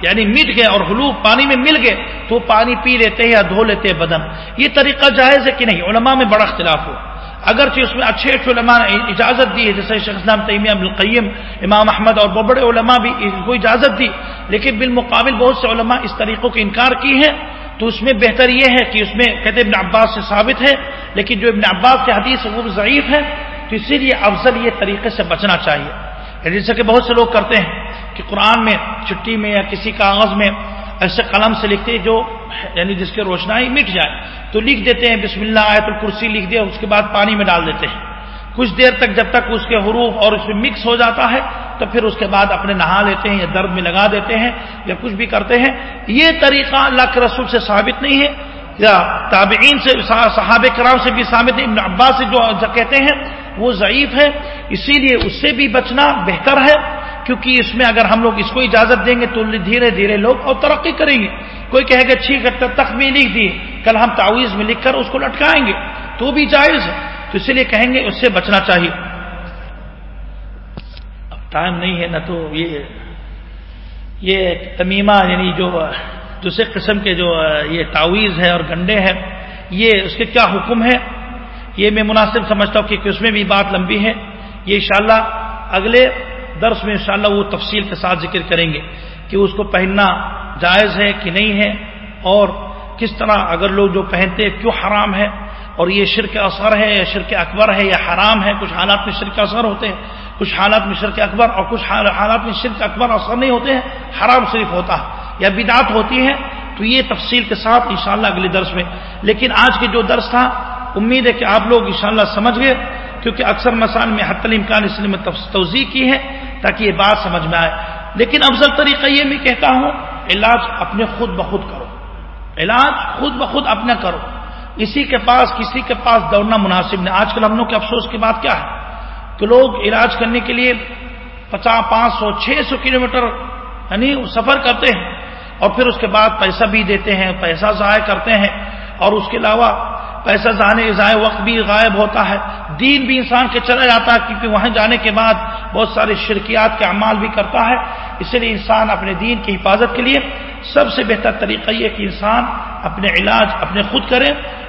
یعنی مٹ گئے اور حلوف پانی میں مل گئے، تو پانی پی لیتے ہیں یا دھو لیتے ہیں بدن۔ یہ طریقہ جائز ہے کہ نہیں؟ علماء میں بڑا اختلاف ہوا۔ اگرچہ اس میں اچھے اچھے علماء نے اجازت دی ہے، جیسے شیخ اسلام تیمیہ القیم، امام احمد اور بڑے علماء بھی کو اجازت دی، لیکن بالمقابل بہت سے علماء اس طریقوں کے انکار کی ہیں۔ تو اس میں بہتر یہ ہے کہ اس میں کہتے ابن عباس سے ثابت ہے، لیکن جو ابن عباس کی حدیث ہے وہ ضعیف ہے، تو اسی لیے افضل یہ طریقے سے بچنا چاہیے۔ یعنی جیسے کہ بہت سے لوگ کرتے ہیں کہ قرآن میں، چھٹی میں یا کسی کاغذ میں ایسے قلم سے لکھتے جو یعنی جس کی روشنائی مٹ جائے۔ تو لکھ دیتے ہیں، بسم اللہ آیت الکرسی لکھ دیا، اس کے بعد پانی میں ڈال دیتے ہیں۔ کچھ دیر تک جب تک اس کے حروف اور اس میں مکس ہو جاتا ہے، تو پھر اس کے بعد اپنے نہا لیتے ہیں یا درد میں لگا دیتے ہیں یا کچھ بھی کرتے ہیں۔ یہ طریقہ اللہ کے رسول سے ثابت نہیں ہے، یا تابعین سے صحاب کرام سے بھی ثابت نہیں، ابن عباس سے جو کہتے ہیں، وہ ضعیف ہے۔ اسی لیے اس سے بھی بچنا بہتر ہے، کیونکہ اس میں اگر ہم لوگ اس کو اجازت دیں گے تو دھیرے دھیرے لوگ اور ترقی کریں گے۔ کوئی کہے گا، ٹھیک ہے تخ میں لکھ دی، کل ہم تعویذ میں لکھ کر اس کو لٹکائیں گے، تو بھی جائز ہے۔ تو اسی لیے کہیں گے اس سے بچنا چاہیے۔ اب ٹائم نہیں ہے نہ تو یہ یہ تمیمہ یعنی جو دوسرے قسم کے جو یہ تعویذ ہے اور گنڈے ہیں، یہ اس کے کیا حکم ہے یہ میں مناسب سمجھتا ہوں کہ اس میں بھی بات لمبی ہے۔ یہ انشاءاللہ اگلے درس میں انشاءاللہ وہ تفصیل کے ساتھ ذکر کریں گے کہ اس کو پہننا جائز ہے کہ نہیں ہے اور کس طرح اگر لوگ جو پہنتے کیوں حرام ہے؟ اور یہ شرک اثر ہے، یا شرک اکبر ہے، یا حرام ہے، کچھ حالات میں شرک اثر ہوتے ہیں، کچھ حالات میں شرک اکبر اور کچھ حالات میں شرک اکبر اثر نہیں ہوتے ہیں، حرام صرف ہوتا ہے، یا بدعت ہوتی ہے، تو یہ تفصیل کے ساتھ انشاءاللہ اگلے درس میں۔ لیکن آج کے جو درس تھا، امید ہے کہ آپ لوگ انشاءاللہ سمجھ گئے، کیونکہ اکثر مسائل میں حت الامکان اس لیے میں توضیع کی ہے تاکہ یہ بات سمجھ میں آئے۔ لیکن افضل طریقہ یہ میں کہتا ہوں، علاج اپنے خود بخود کرو۔ علاج خود بخود اپنا کرو۔ اسی کے پاس، کسی کے پاس دوڑنا مناسب نہیں۔ آج کل ہم لوگ کے افسوس کی بات کیا ہے؟ کہ لوگ علاج کرنے کے لیے پچاس، پانچ سو، چھ سو کلو میٹر یعنی سفر کرتے ہیں اور پھر اس کے بعد پیسہ بھی دیتے ہیں، پیسہ ضائع کرتے ہیں اور اس کے علاوہ پیسہ جانے ضائع وقت بھی غائب ہوتا ہے۔ دین بھی انسان کے چلا جاتا ہے، کیونکہ وہاں جانے کے بعد بہت سارے شرکیات کے اعمال بھی کرتا ہے۔ اس لیے انسان اپنے دین کی حفاظت کے لیے سب سے بہتر طریقہ یہ کہ انسان اپنے علاج اپنے خود کرے۔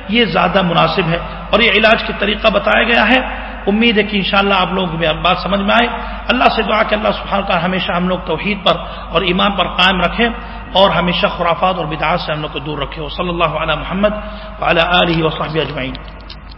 یہ زیادہ مناسب ہے۔ اور یہ علاج کے طریقہ بتایا گیا ہے۔ امید ہے کہ انشاءاللہ شاء آپ لوگوں کو بات سمجھ میں آئے۔ اللہ سے دعا کہ اللہ سبحانہ تعالیٰ ہمیشہ ہم لوگ توحید پر اور ایمان پر قائم رکھیں اور ہمیشہ خرافات اور بدعات سے ہم لوگ کو دور رکھے۔ صلی اللہ علیہ محمد علیہ وسلم اجمعین۔